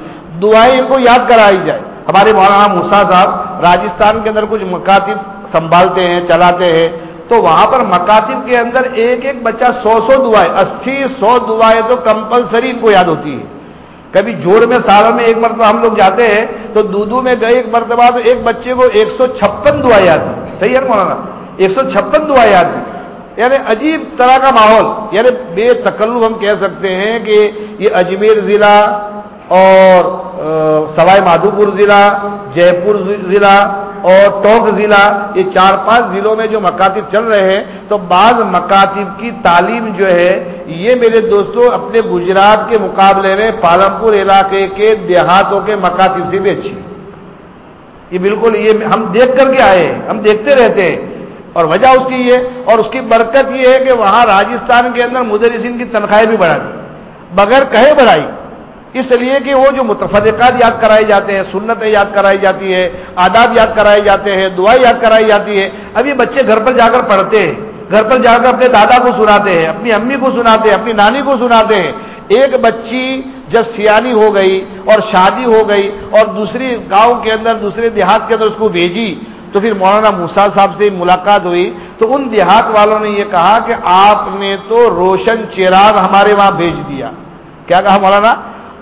دعائیں ان کو یاد کرائی جائے۔ ہمارے مولانا موسا صاحب راجستھان کے اندر کچھ مکاتب سنبھالتے ہیں، چلاتے ہیں۔ تو وہاں پر مکاتب کے اندر ایک ایک بچہ سو سو دعائیں، اسی سو دعائیں تو کمپلسری ان کو یاد ہوتی ہے کبھی جوڑ میں سال میں ایک مرتبہ ہم لوگ جاتے ہیں، تو دودھو میں گئے ایک مرتبہ تو ایک بچے کو ایک سو چھپن دعا یاد صحیح ہے مولانا؟ ایک سو چھپن دعا یاد دی یعنی عجیب طرح کا ماحول یعنی بے تکلف ہم کہہ سکتے ہیں کہ یہ اجمیر ضلع اور سوائے مادھو پور ضلع جے پور ضلع اور ٹوک ضلع، یہ چار پانچ ضلعوں میں جو مکاتب چل رہے ہیں، تو بعض مکاتب کی تعلیم جو ہے، یہ میرے دوستوں اپنے گجرات کے مقابلے میں پالمپور علاقے کے دیہاتوں کے مکاتب سے بھی اچھی یہ بالکل یہ ہم دیکھ کر کے آئے ہیں، ہم دیکھتے رہتے ہیں۔ اور وجہ اس کی یہ، اور اس کی برکت یہ ہے کہ وہاں راجستھان کے اندر مدرسین کی تنخواہیں بھی بڑھا دی۔ بغیر کہے بڑھائی۔ اس لیے کہ وہ جو متفرقات یاد کرائی جاتے ہیں، سنتیں یاد کرائی جاتی ہے آداب یاد کرائے جاتے ہیں، دعائیں یاد کرائی جاتی ہے اب یہ بچے گھر پر جا کر پڑھتے ہیں، گھر پر جا کر اپنے دادا کو سناتے ہیں، اپنی امی کو سناتے ہیں، اپنی نانی کو سناتے ہیں۔ ایک بچی جب سیانی ہو گئی اور شادی ہو گئی اور دوسری گاؤں کے اندر، دوسرے دیہات کے اندر اس کو بھیجی، تو پھر مولانا موسا صاحب سے ملاقات ہوئی۔ تو ان دیہات والوں نے یہ کہا کہ آپ نے تو روشن چراغ ہمارے وہاں بھیج دیا۔ کیا کہا مولانا؟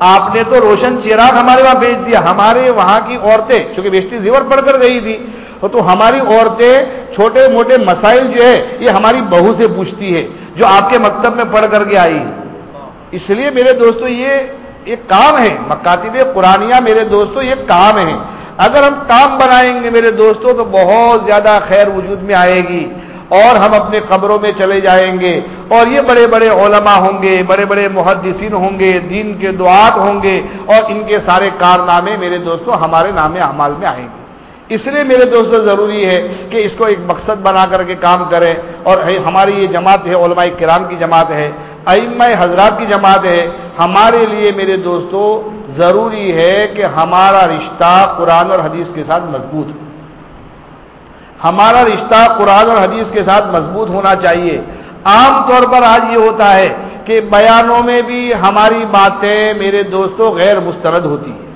آپ نے تو روشن چراغ ہمارے وہاں بھیج دیا۔ ہمارے وہاں کی عورتیں، چونکہ بیشتی زیور پڑھ کر گئی تھی، تو ہماری عورتیں چھوٹے موٹے مسائل جو ہے، یہ ہماری بہو سے پوچھتی ہے، جو آپ کے مکتب میں پڑھ کر کے آئی۔ اس لیے میرے دوستو، یہ ایک کام ہے۔ مکاتب قرآنیہ میرے دوستو، یہ کام ہے۔ اگر ہم کام بنائیں گے میرے دوستوں تو بہت زیادہ خیر وجود میں آئے گی۔ اور ہم اپنے قبروں میں چلے جائیں گے اور یہ بڑے بڑے علماء ہوں گے، بڑے بڑے محدثین ہوں گے، دین کے دعات ہوں گے اور ان کے سارے کارنامے میرے دوستوں ہمارے نام اعمال میں آئیں گے۔ اس لیے میرے دوستوں ضروری ہے کہ اس کو ایک مقصد بنا کر کے کام کریں اور ہماری یہ جماعت ہے، علماء کرام کی جماعت ہے، ائمہ حضرات کی جماعت ہے۔ ہمارے لیے میرے دوستوں ضروری ہے کہ ہمارا رشتہ قرآن اور حدیث کے ساتھ مضبوط ہو۔ ہمارا رشتہ قرآن اور حدیث کے ساتھ مضبوط ہونا چاہیے۔ عام طور پر آج یہ ہوتا ہے کہ بیانوں میں بھی ہماری باتیں میرے دوستوں غیر مسترد ہوتی ہیں۔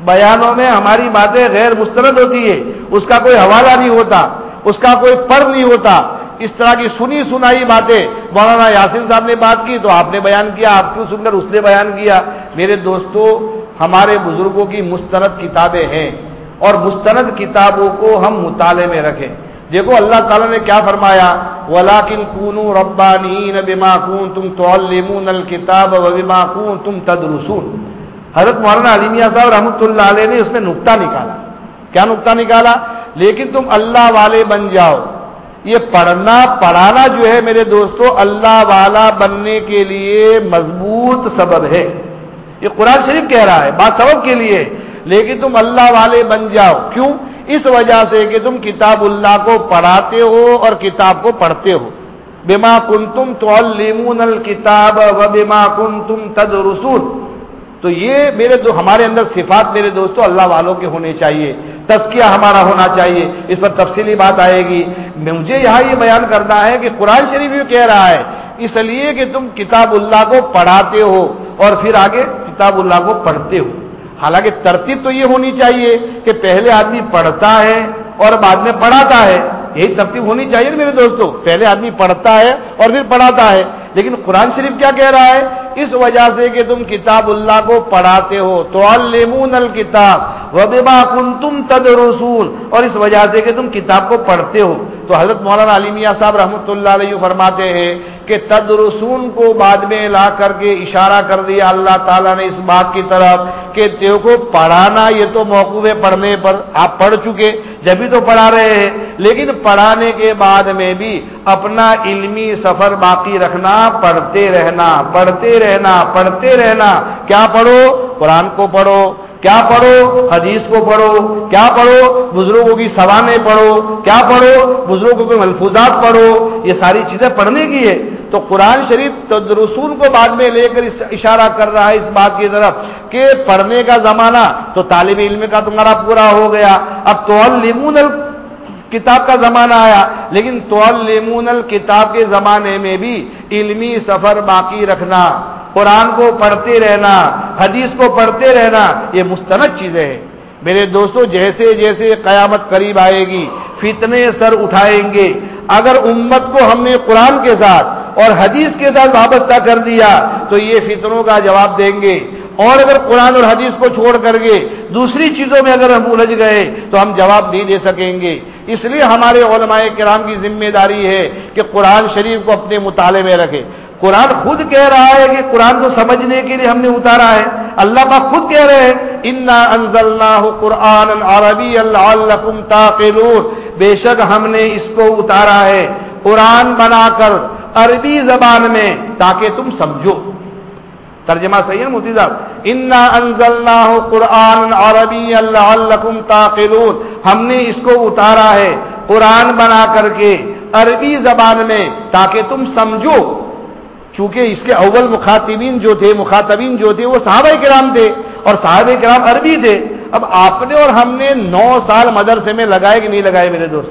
بیانوں میں ہماری باتیں غیر مسترد ہوتی ہے اس کا کوئی حوالہ نہیں ہوتا، اس کا کوئی پر نہیں ہوتا۔ اس طرح کی سنی سنائی باتیں، مولانا یاسین صاحب نے بات کی تو آپ نے بیان کیا، آپ کیوں سن کر اس نے بیان کیا؟ میرے دوستوں ہمارے بزرگوں کی مستند کتابیں ہیں۔ اور مستند کتابوں کو ہم مطالعے میں رکھیں۔ دیکھو اللہ تعالیٰ نے کیا فرمایا ولاکن کون ربانی بما کون تم تو الکتاب و بما تم تدرسون۔ حضرت مولانا علیمیہ صاحب رحمۃ اللہ علیہ نے اس میں نقطہ نکالا۔ کیا نقطہ نکالا؟ لیکن تم اللہ والے بن جاؤ۔ یہ پڑھنا، پڑھانا جو ہے میرے دوستو، اللہ والا بننے کے لیے مضبوط سبب ہے۔ یہ قرآن شریف کہہ رہا ہے، بات سبب کے لیے۔ لیکن تم اللہ والے بن جاؤ۔ کیوں؟ اس وجہ سے کہ تم کتاب اللہ کو پڑھاتے ہو اور کتاب کو پڑھتے ہو۔ بیما کن تم تو الکتاب و بیما کن تم تد تو یہ میرے دو ہمارے اندر صفات میرے دوستوں اللہ والوں کے ہونے چاہیے۔ تسکیہ ہمارا ہونا چاہیے۔ اس پر تفصیلی بات آئے گی۔ مجھے یہاں یہ بیان کرنا ہے کہ قرآن شریف یہ کہہ رہا ہے، اس لیے کہ تم کتاب اللہ کو پڑھاتے ہو اور پھر آگے کتاب اللہ کو پڑھتے ہو۔ حالانکہ ترتیب تو یہ ہونی چاہیے کہ پہلے آدمی پڑھتا ہے اور بعد میں پڑھاتا ہے، یہی ترتیب ہونی چاہیے میرے دوستوں پہلے آدمی پڑھتا ہے اور پھر پڑھاتا ہے۔ لیکن قرآن شریف کیا کہہ رہا ہے؟ اس وجہ سے کہ تم کتاب اللہ کو پڑھاتے ہو۔ تو المون الکتاب و بما کن تم تد رسول اور اس وجہ سے کہ تم کتاب کو پڑھتے ہو۔ تو حضرت مولانا علی میاں صاحب رحمۃ اللہ علیہ فرماتے ہیں کہ تدرسون کو بعد میں لا کر کے اشارہ کر دیا اللہ تعالیٰ نے اس بات کی طرف کہ دیو کو پڑھانا یہ تو موقوف ہے پڑھنے پر۔ آپ پڑھ چکے، جبھی تو پڑھا رہے ہیں۔ لیکن پڑھانے کے بعد میں بھی اپنا علمی سفر باقی رکھنا پڑھتے رہنا پڑھتے رہنا پڑھتے رہنا۔ کیا پڑھو؟ قرآن کو پڑھو۔ کیا پڑھو؟ حدیث کو پڑھو۔ کیا پڑھو؟ بزرگوں کی سوانے پڑھو۔ کیا پڑھو؟ بزرگوں کے ملفوظات پڑھو۔ یہ ساری چیزیں پڑھنے کی ہے۔ تو قرآن شریف تدرسون کو بعد میں لے کر اشارہ کر رہا ہے اس بات کی طرف کہ پڑھنے کا زمانہ تو طالب علم کا تمہارا پورا ہو گیا۔ اب تو کتاب کا زمانہ آیا، لیکن تو کتاب کے زمانے میں بھی علمی سفر باقی رکھنا، قرآن کو پڑھتے رہنا، حدیث کو پڑھتے رہنا، یہ مستند چیزیں ہیں۔ میرے دوستوں جیسے جیسے قیامت قریب آئے گی، فتنے سر اٹھائیں گے۔ اگر امت کو ہم نے قرآن کے ساتھ اور حدیث کے ساتھ وابستہ کر دیا، تو یہ فتنوں کا جواب دیں گے۔ اور اگر قرآن اور حدیث کو چھوڑ کر کے دوسری چیزوں میں اگر ہم الجھ گئے تو ہم جواب نہیں دے سکیں گے۔ اس لیے ہمارے علماء کرام کی ذمہ داری ہے کہ قرآن شریف کو اپنے مطالعے میں رکھے۔ قرآن خود کہہ رہا ہے کہ قرآن کو سمجھنے کے لیے ہم نے اتارا ہے۔ اللہ کا خود کہہ رہے ہیں، انا انزلنا قرآن عربی اللہ بے شک ہم نے اس کو اتارا ہے۔ قرآن بنا کر عربی زبان میں تاکہ تم سمجھو۔ ترجمہ صحیح ہے مفتی صاحب؟ انا انزلنا قرآن عربی اللہ تاقلون ہم نے اس کو اتارا ہے قرآن بنا کر کے عربی زبان میں، تاکہ تم سمجھو۔ چونکہ اس کے اول مخاطبین جو تھے، مخاطبین جو تھے، وہ صحابہ کرام تھے اور صحابہ کرام عربی تھے۔ اب آپ نے اور ہم نے نو سال مدرسے میں لگائے کہ نہیں لگائے میرے دوست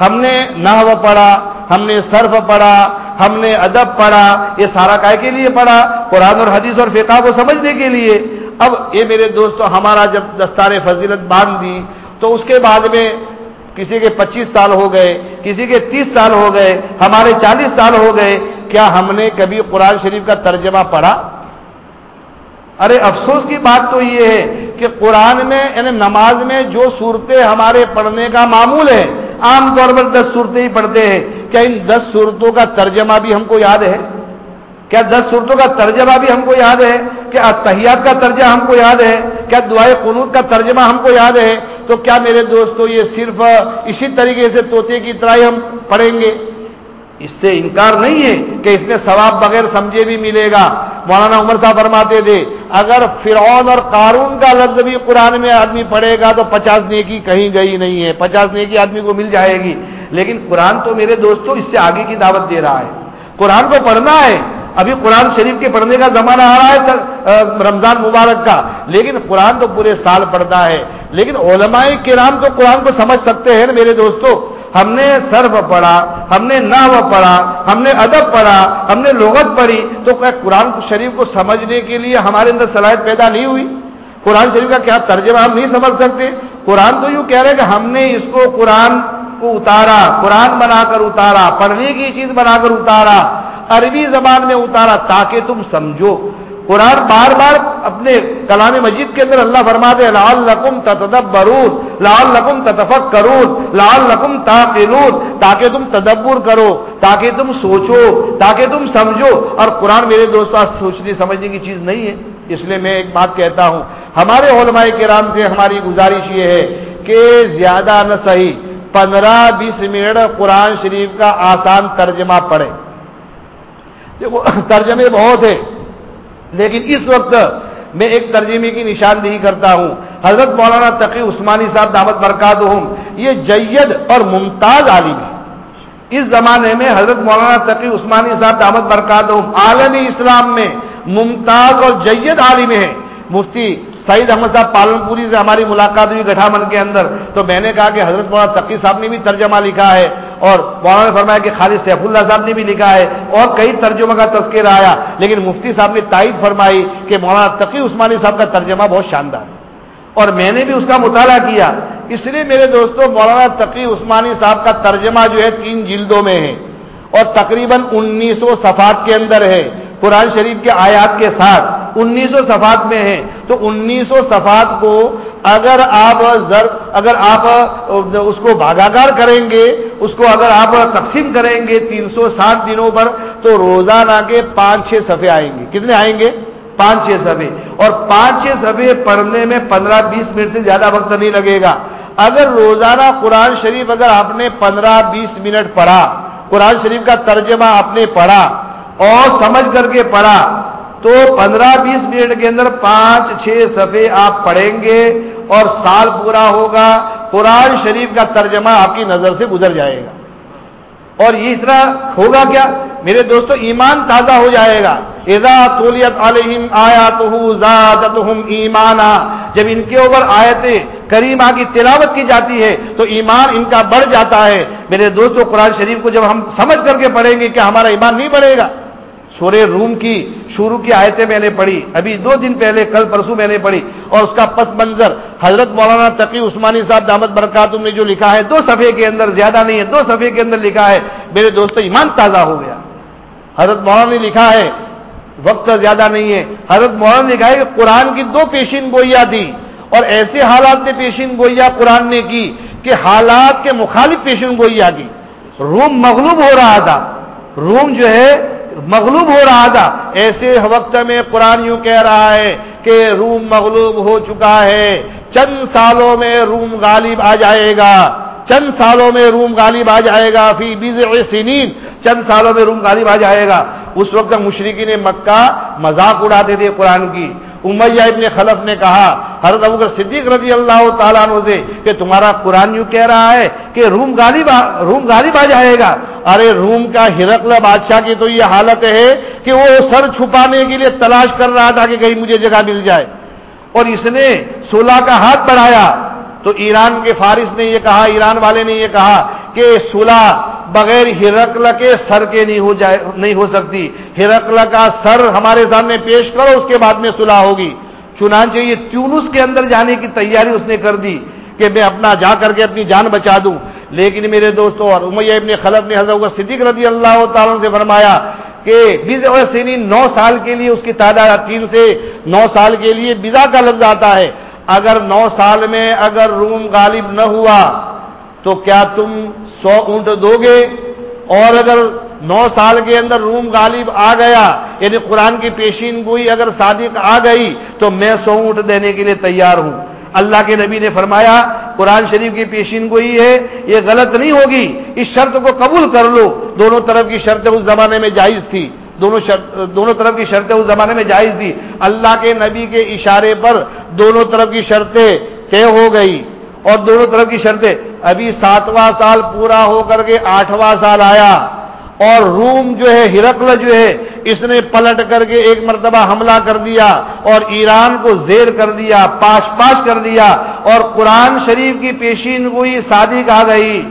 ہم نے نحو پڑھا، ہم نے صرف پڑھا ہم نے ادب پڑھا، یہ سارا کائے کے لیے پڑھا، قرآن اور حدیث اور فقہ کو سمجھنے کے لیے۔ اب یہ میرے دوستو، ہمارا جب دستار فضیلت باندھ دی، تو اس کے بعد میں کسی کے پچیس سال ہو گئے، کسی کے تیس سال ہو گئے، ہمارے چالیس سال ہو گئے، کیا ہم نے کبھی قرآن شریف کا ترجمہ پڑھا؟ ارے افسوس کی بات تو یہ ہے کہ قرآن میں یعنی نماز میں جو صورتیں ہمارے پڑھنے کا معمول ہے، عام طور پر دس صورتیں ہی پڑھتے ہیں۔ کیا ان دس صورتوں کا ترجمہ بھی ہم کو یاد ہے؟ کیا دس صورتوں کا ترجمہ بھی ہم کو یاد ہے؟ کیا اتحیات کا ترجمہ ہم کو یاد ہے؟ کیا دعائے قنوت کا ترجمہ ہم کو یاد ہے؟ تو کیا میرے دوستو یہ صرف اسی طریقے سے طوطے کی طرح ہم پڑھیں گے؟ اس سے انکار نہیں ہے کہ اس میں ثواب بغیر سمجھے بھی ملے گا۔ مولانا عمر صاحب فرماتے تھے، اگر فرعون اور قارون کا لفظ بھی قرآن میں آدمی پڑھے گا تو پچاس نیکی کہیں گئی نہیں ہے، پچاس نیکی آدمی کو مل جائے گی۔ لیکن قرآن تو میرے دوستوں اس سے آگے کی دعوت دے رہا ہے۔ قرآن کو پڑھنا ہے۔ ابھی قرآن شریف کے پڑھنے کا زمانہ آ رہا ہے رمضان مبارک کا۔ لیکن قرآن تو پورے سال پڑھتا ہے۔ لیکن علماء کرام تو قرآن کو سمجھ سکتے ہیں نا میرے دوستوں ہم نے صرف پڑھا، ہم نے نحو پڑھا، ہم نے ادب پڑھا، ہم نے لغت پڑھی۔ تو کیا قرآن شریف کو سمجھنے کے لیے ہمارے اندر صلاحیت پیدا نہیں ہوئی؟ قرآن شریف کا کیا ترجمہ ہم نہیں سمجھ سکتے؟ قرآن تو یوں کہہ رہے کہ ہم نے اس کو قرآن کو اتارا، قرآن بنا کر اتارا، پڑھنے کی چیز بنا کر اتارا، عربی زبان میں اتارا، تاکہ تم سمجھو۔ قرآن بار بار اپنے کلام مجید کے اندر اللہ فرما دے لال لقم تدبرون لال لقم تتفق کرون لال لقم تاقلون تاکہ تم تدبر کرو، تاکہ تم سوچو، تاکہ تم سمجھو۔ اور قرآن میرے دوستوں سوچنے، سمجھنے کی چیز نہیں ہے، اس لیے میں ایک بات کہتا ہوں۔ ہمارے علماء کرام سے ہماری گزارش یہ ہے کہ زیادہ نہ صحیح پندرہ بیس منٹ قرآن شریف کا آسان ترجمہ پڑھے۔ دیکھو، ترجمے بہت ہے لیکن اس وقت میں ایک ترجمے کی نشاندہی کرتا ہوں۔ حضرت مولانا تقی عثمانی صاحب دعوت برکات ہوں یہ جید اور ممتاز عالم ہے اس زمانے میں حضرت مولانا تقی عثمانی صاحب دعوت برکات ہوں عالمی اسلام میں ممتاز اور جید عالم ہے مفتی سعید احمد صاحب پالن پوری سے ہماری ملاقات ہوئی گٹھا من کے اندر۔ تو میں نے کہا کہ حضرت مولانا تقی صاحب نے بھی ترجمہ لکھا ہے اور مولانا نے فرمایا کہ خالد سیف اللہ صاحب نے بھی لکھا ہے اور کئی ترجمہ کا تذکر آیا۔ لیکن مفتی صاحب نے تائید فرمائی کہ مولانا تقی عثمانی صاحب کا ترجمہ بہت شاندار اور میں نے بھی اس کا مطالعہ کیا۔ اس لیے میرے دوستوں مولانا تقی عثمانی صاحب کا ترجمہ جو ہے تین جلدوں میں ہے اور تقریباً انیس سو صفات کے اندر ہے۔ قرآن شریف کے آیات کے ساتھ انیس سو صفات میں ہے تو انیس سو صفات کو اگر آپ اگر آپ اس کو بھاگاکار کریں گے، اس کو اگر آپ تقسیم کریں گے تین سو ساٹھ دنوں پر، تو روزانہ کے پانچ چھ صفحے آئیں گے۔ کتنے آئیں گے؟ پانچ چھ صفحے۔ اور پانچ چھ صفحے پڑھنے میں پندرہ بیس منٹ سے زیادہ وقت نہیں لگے گا۔ اگر روزانہ قرآن شریف اگر آپ نے پندرہ بیس منٹ پڑھا، قرآن شریف کا ترجمہ آپ نے پڑھا اور سمجھ کر کے پڑھا تو پندرہ بیس منٹ کے اندر پانچ چھ صفحے آپ پڑھیں گے اور سال پورا ہوگا، قرآن شریف کا ترجمہ آپ کی نظر سے گزر جائے گا۔ اور یہ اتنا ہوگا کیا؟ میرے دوستو، ایمان تازہ ہو جائے گا۔ اذا تولیت علیہم آیات ایمانا۔ جب ان کے اوپر آیتیں کریمہ کی تلاوت کی جاتی ہے تو ایمان ان کا بڑھ جاتا ہے۔ میرے دوستو، قرآن شریف کو جب ہم سمجھ کر کے پڑھیں گے کہ ہمارا ایمان نہیں بڑھے گا۔ سورہ روم کی شروع کی آیتیں میں نے پڑھی، ابھی دو دن پہلے، کل پرسوں میں نے پڑھی، اور اس کا پس منظر حضرت مولانا تقی عثمانی صاحب دامت برکاتم نے جو لکھا ہے، دو صفحے کے اندر زیادہ نہیں ہے، دو صفحے کے اندر لکھا ہے، میرے دوستوں ایمان تازہ ہو گیا۔ حضرت مولانا نے لکھا ہے، وقت زیادہ نہیں ہے۔ حضرت مولانا نے لکھا ہے کہ قرآن کی دو پیشین گوئیاں تھی اور ایسے حالات میں پیشین گوئیا قرآن نے کی کہ حالات کے مخالف پیشین گوئیا کی۔ روم مغلوب ہو رہا تھا۔ روم جو ہے مغلوب ہو رہا تھا۔ ایسے وقت میں قرآن یوں کہہ رہا ہے کہ روم مغلوب ہو چکا ہے۔ چند سالوں میں روم غالب آ جائے گا۔ چند سالوں میں روم غالب آ جائے گا۔ فی بیز سنین۔ چند سالوں میں روم غالب آ جائے گا۔ اس وقت مشرقی نے مکہ مذاق اڑاتے تھے قرآن کی۔ امیہ ابن خلف نے کہا، حضرت ابو صدیق رضی اللہ تعالیٰ عنہ سے کہ تمہارا قرآن یوں کہہ رہا ہے کہ روم غالب روم غالب آ جائے گا۔ ارے روم کا ہرقل بادشاہ کی تو یہ حالت ہے کہ وہ سر چھپانے کے لیے تلاش کر رہا تھا کہ کہیں مجھے جگہ مل جائے۔ اور اس نے سولہ کا ہاتھ بڑھایا۔ تو ایران کے فارس نے یہ کہا، ایران والے نے یہ کہا کہ سولہ بغیر ہرکل کے سر کے نہیں ہو جائے نہیں ہو سکتی۔ ہرکل کا سر ہمارے سامنے پیش کرو، اس کے بعد میں صلح ہوگی۔ چنانچہ یہ تیونس کے اندر جانے کی تیاری اس نے کر دی کہ میں اپنا جا کر کے اپنی جان بچا دوں۔ لیکن میرے دوستوں اور امیہ ابن خلف نے حضرت صدیق رضی اللہ تعالیٰ سے فرمایا کہ سینی نو سال کے لیے اس کی تعداد تین سے نو سال کے لیے بزا کا لفظ آتا ہے۔ اگر نو سال میں اگر روم غالب نہ ہوا تو کیا تم سو اونٹ دو گے؟ اور اگر نو سال کے اندر روم غالب آ گیا یعنی قرآن کی پیشین گوئی اگر صادق آ گئی، تو میں سو اونٹ دینے کے لیے تیار ہوں۔ اللہ کے نبی نے فرمایا، قرآن شریف کی پیشین گوئی ہے، یہ غلط نہیں ہوگی۔ اس شرط کو قبول کر لو۔ دونوں طرف کی شرطیں اس زمانے میں جائز تھی۔ دونوں شرط، دونوں طرف کی شرطیں اس زمانے میں جائز تھی۔ اللہ کے نبی کے اشارے پر دونوں طرف کی شرطیں طے ہو گئی۔ اور دونوں طرف کی شرطیں۔ ابھی ساتواں سال پورا ہو کر کے آٹھواں سال آیا اور روم جو ہے ہرکل جو ہے، اس نے پلٹ کر کے ایک مرتبہ حملہ کر دیا اور ایران کو زیر کر دیا پاش پاش کر دیا اور قرآن شریف کی پیشین گوئی صادق آ گئی۔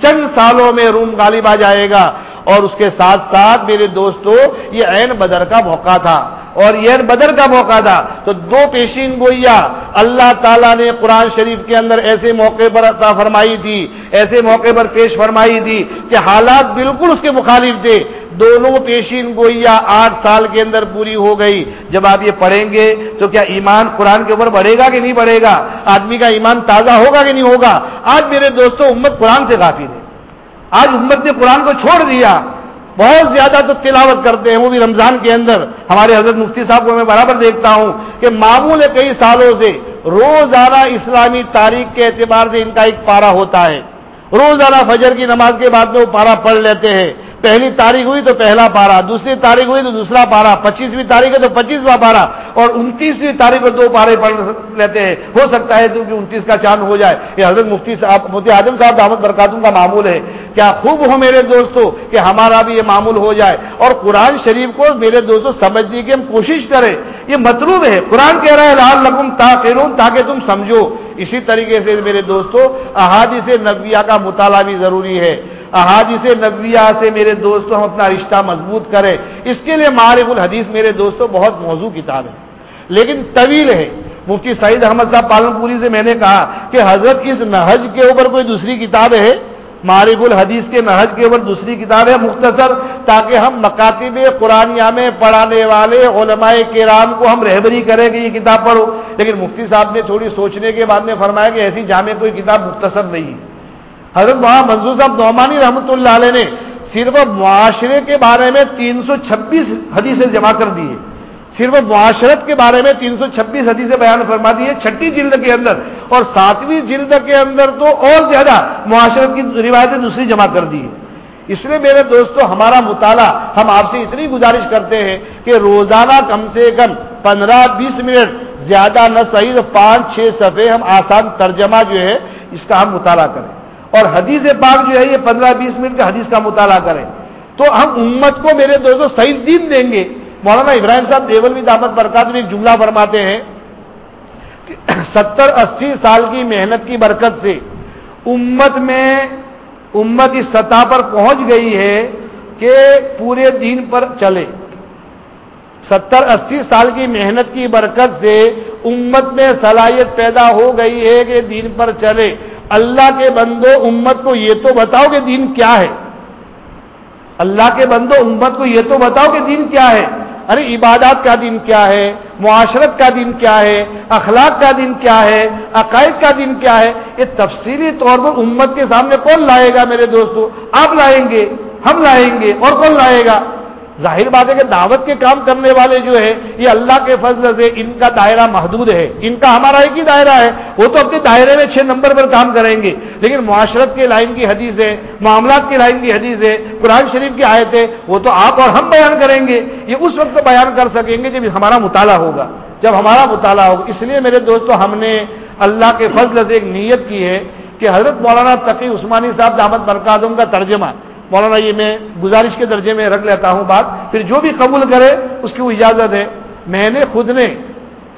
چند سالوں میں روم غالب آ جائے گا۔ اور اس کے ساتھ ساتھ میرے دوستوں یہ عین بدر کا موقع تھا۔ اور یہ بدر کا موقع تھا۔ تو دو پیشین گوئیا اللہ تعالیٰ نے قرآن شریف کے اندر ایسے موقع پر عطا فرمائی تھی، ایسے موقع پر پیش فرمائی تھی کہ حالات بالکل اس کے مخالف تھے۔ دونوں پیشین گوئیا آٹھ سال کے اندر پوری ہو گئی۔ جب آپ یہ پڑھیں گے تو کیا ایمان قرآن کے اوپر بڑھے گا کہ نہیں بڑھے گا؟ آدمی کا ایمان تازہ ہوگا کہ نہیں ہوگا؟ آج میرے دوستوں امت قرآن سے کافی ہے۔ آج امت نے قرآن کو چھوڑ دیا۔ بہت زیادہ تو تلاوت کرتے ہیں وہ بھی رمضان کے اندر۔ ہمارے حضرت مفتی صاحب کو میں برابر دیکھتا ہوں کہ معمول ہے کئی سالوں سے روزانہ اسلامی تاریخ کے اعتبار سے ان کا ایک پارا ہوتا ہے۔ روزانہ فجر کی نماز کے بعد میں وہ پارا پڑھ لیتے ہیں۔ پہلی تاریخ ہوئی تو پہلا پارا دوسری تاریخ ہوئی تو دوسرا پارا پچیسویں تاریخ ہے تو پچیسواں پارا اور انتیسویں تاریخ کو دو پارے پڑھ لیتے ہیں۔ ہو سکتا ہے کہ انتیس کا چاند ہو جائے۔ یہ حضرت مفتی صاحب، مفتی اعظم صاحب دعوت برکاتوں کا معمول ہے۔ کیا خوب ہو میرے دوستو کہ ہمارا بھی یہ معمول ہو جائے۔ اور قرآن شریف کو میرے دوستو سمجھنے کی ہم کوشش کریں۔ یہ مطلوب ہے۔ قرآن کہہ رہا ہے لال لگم تاخرون تاکہ تم سمجھو۔ اسی طریقے سے میرے دوستو، احادیث نبیہ کا مطالعہ بھی ضروری ہے۔ احادیث نبیہ سے میرے دوستو ہم اپنا رشتہ مضبوط کریں۔ اس کے لیے معرف الحدیث میرے دوستو بہت موضوع کتاب ہے۔ لیکن طویل ہے۔ مفتی سعید احمد صاحب پالن پوری سے میں نے کہا کہ حضرت اس نہج کے اوپر کوئی دوسری کتاب ہے؟ معرف الحدیث کے نہج کے اوپر دوسری کتاب ہے مختصر، تاکہ ہم مکاتب قرآنیہ میں پڑھانے والے علماء کرام کو ہم رہبری کریں کہ یہ کتاب پڑھو۔ لیکن مفتی صاحب نے تھوڑی سوچنے کے بعد میں فرمایا کہ ایسی جامع کوئی کتاب مختصر نہیں ہے۔ حضرت وہاں منظور صاحب نعمانی رحمۃ اللہ علیہ نے صرف معاشرے کے بارے میں تین سو چھبیس حدیثیں جمع کر دی ہے صرف معاشرت کے بارے میں تین سو چھبیس حدیث بیان فرما دی ہے چھٹی جلد کے اندر۔ اور ساتویں جلد کے اندر تو اور زیادہ معاشرت کی روایتیں دوسری جمع کر دی ہے اس لیے میرے دوستو، ہمارا مطالعہ ہم آپ سے اتنی گزارش کرتے ہیں کہ روزانہ کم سے کم پندرہ بیس منٹ، زیادہ نہ صحیح پانچ چھ صفحے ہم آسان ترجمہ جو ہے اس کا ہم مطالعہ کریں۔ اور حدیث پاک جو ہے یہ پندرہ بیس منٹ کا حدیث کا مطالعہ کریں۔ تو ہم امت کو میرے دوستوں صحیح دین دیں گے۔ مولانا ابراہیم صاحب دیولوی دامت برکات میں ایک جملہ فرماتے ہیں کہ ستر اسی سال کی محنت کی برکت سے امت میں امت اس سطح پر پہنچ گئی ہے کہ پورے دین پر چلے۔ ستر اسی سال کی محنت کی برکت سے امت میں صلاحیت پیدا ہو گئی ہے کہ دین پر چلے۔ اللہ کے بندو امت کو یہ تو بتاؤ کہ دین کیا ہے اللہ کے بندو امت کو یہ تو بتاؤ کہ دین کیا ہے ارے عبادات کا دن کیا ہے معاشرت کا دن کیا ہے اخلاق کا دن کیا ہے عقائد کا دن کیا ہے یہ تفصیلی طور پر امت کے سامنے کون لائے گا میرے دوستو آپ لائیں گے ہم لائیں گے اور کون لائے گا ظاہر بات ہے کہ دعوت کے کام کرنے والے جو ہے یہ اللہ کے فضل سے ان کا دائرہ محدود ہے۔ ان کا ہمارا ایک ہی دائرہ ہے۔ وہ تو اپنے دائرے میں چھ نمبر پر کام کریں گے۔ لیکن معاشرت کے لائن کی حدیث ہے، معاملات کی لائن کی حدیث ہے، قرآن شریف کی آیت ہے، وہ تو آپ اور ہم بیان کریں گے۔ یہ اس وقت بیان کر سکیں گے جب ہمارا مطالعہ ہوگا۔ جب ہمارا مطالعہ ہوگا۔ اس لیے میرے دوستو، ہم نے اللہ کے فضل سے ایک نیت کی ہے کہ حضرت مولانا تقی عثمانی صاحب دامت برکاتم کا ترجمہ مولانا یہ میں گزارش کے درجے میں رکھ لیتا ہوں بات، پھر جو بھی قبول کرے اس کی وہ اجازت ہے میں نے خود نے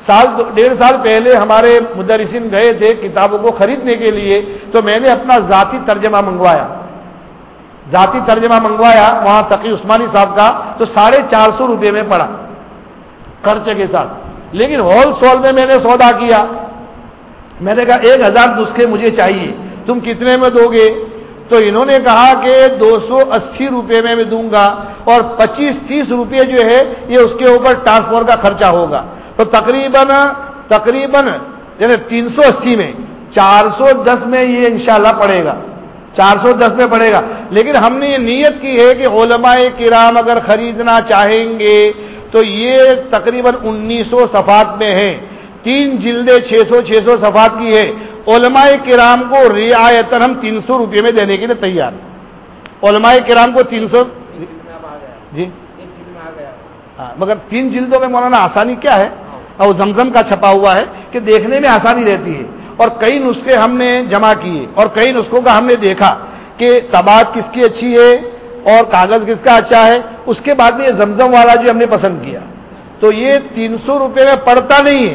سال ڈیڑھ سال پہلے ہمارے مدرسین گئے تھے کتابوں کو خریدنے کے لیے، تو میں نے اپنا ذاتی ترجمہ منگوایا۔ ذاتی ترجمہ منگوایا وہاں تقی عثمانی صاحب کا، تو ساڑھے چار سو روپئے میں پڑا خرچے کے ساتھ۔ لیکن ہول سول میں میں نے سودا کیا۔ میں نے کہا، ایک ہزار نسخے مجھے چاہیے، تم کتنے میں دو گے؟ تو انہوں نے کہا کہ دو سو اسی روپئے میں دوں گا اور پچیس تیس روپئے جو ہے یہ اس کے اوپر ٹرانسپورٹ کا خرچہ ہوگا۔ تو تقریباً تقریباً یعنی تین سو اسی میں، چار سو دس میں یہ انشاءاللہ پڑے گا۔ چار سو دس میں پڑے گا۔ لیکن ہم نے یہ نیت کی ہے کہ علماء کرام اگر خریدنا چاہیں گے تو یہ تقریباً انیس سو صفات میں ہے تین جلدیں چھ سو چھ سو صفات کی ہے۔ علماء کرام کو رعایتن ہم تین سو روپئے میں دینے کے لیے تیار علماء کرام کو تین سو جی؟ ہاں مگر تین جلدوں میں مولانا آسانی کیا ہے؟ اور زمزم کا چھپا ہوا ہے کہ دیکھنے میں آسانی رہتی ہے۔ اور کئی نسخے ہم نے جمع کیے، اور کئی نسخوں کا ہم نے دیکھا کہ تباد کس کی اچھی ہے اور کاغذ کس کا اچھا ہے، اس کے بعد میں یہ زمزم والا جو ہم نے پسند کیا۔ تو یہ تین سو روپئے میں پڑتا نہیں ہے۔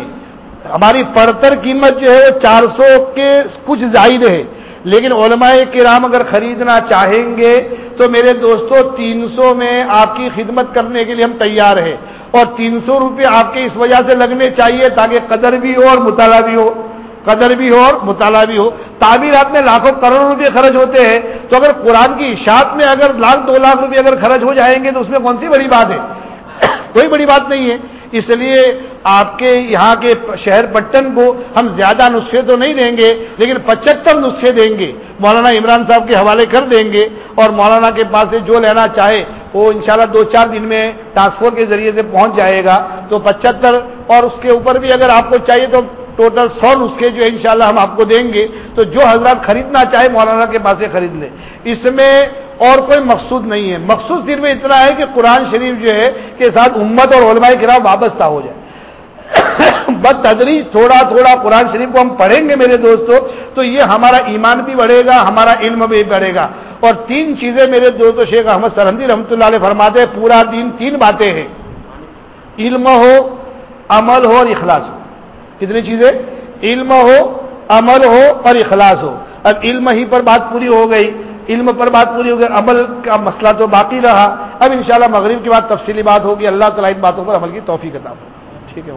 ہماری پڑتر قیمت جو ہے وہ چار سو کے کچھ زائد ہے۔ لیکن علماء کرام اگر خریدنا چاہیں گے تو میرے دوستو، تین سو میں آپ کی خدمت کرنے کے لیے ہم تیار ہیں۔ اور تین سو روپے آپ کے اس وجہ سے لگنے چاہیے تاکہ قدر بھی ہو اور مطالعہ بھی ہو۔ قدر بھی ہو اور مطالعہ بھی ہو۔ تعمیرات میں لاکھوں کروڑوں روپے خرچ ہوتے ہیں۔ تو اگر قرآن کی اشاعت میں اگر لاکھ، دو لاکھ روپے اگر خرچ ہو جائیں گے تو اس میں کون سی بڑی بات ہے؟ [COUGHS] کوئی بڑی بات نہیں ہے۔ اس لیے آپ کے یہاں کے شہر پٹن کو ہم زیادہ نسخے تو نہیں دیں گے، لیکن پچہتر نسخے دیں گے۔ مولانا عمران صاحب کے حوالے کر دیں گے اور مولانا کے پاس سے جو لینا چاہے، وہ انشاءاللہ دو چار دن میں ٹرانسپورٹ کے ذریعے سے پہنچ جائے گا۔ تو پچہتر اور اس کے اوپر بھی اگر آپ کو چاہیے تو ٹوٹل سو نسخے جو ہے انشاءاللہ ہم آپ کو دیں گے۔ تو جو حضرات خریدنا چاہے، مولانا کے پاس سے خرید لے اس میں اور کوئی مقصود نہیں ہے۔ مقصود صرف اتنا ہے کہ قرآن شریف جو ہے کے ساتھ امت اور علماء کے وابستہ ہو جائے بد تدریج تھوڑا تھوڑا قرآن شریف کو ہم پڑھیں گے میرے دوستو، تو یہ ہمارا ایمان بھی بڑھے گا، ہمارا علم بھی بڑھے گا۔ اور تین چیزیں میرے دوستو شیخ احمد سرحدی رحمۃ اللہ علیہ فرماتے پورا دین تین باتیں ہیں۔ علم ہو، عمل ہو اور اخلاص ہو۔ کتنی چیزیں؟ علم ہو، عمل ہو اور اخلاص ہو۔ اب علم ہی پر بات پوری ہو گئی۔ علم پر بات پوری ہو گئی عمل کا مسئلہ تو باقی رہا۔ اب انشاءاللہ مغرب کے بعد تفصیلی بات ہوگی، اللہ تعالیٰ ان باتوں پر عمل کی توفیق عطا ہو ٹھیک ہے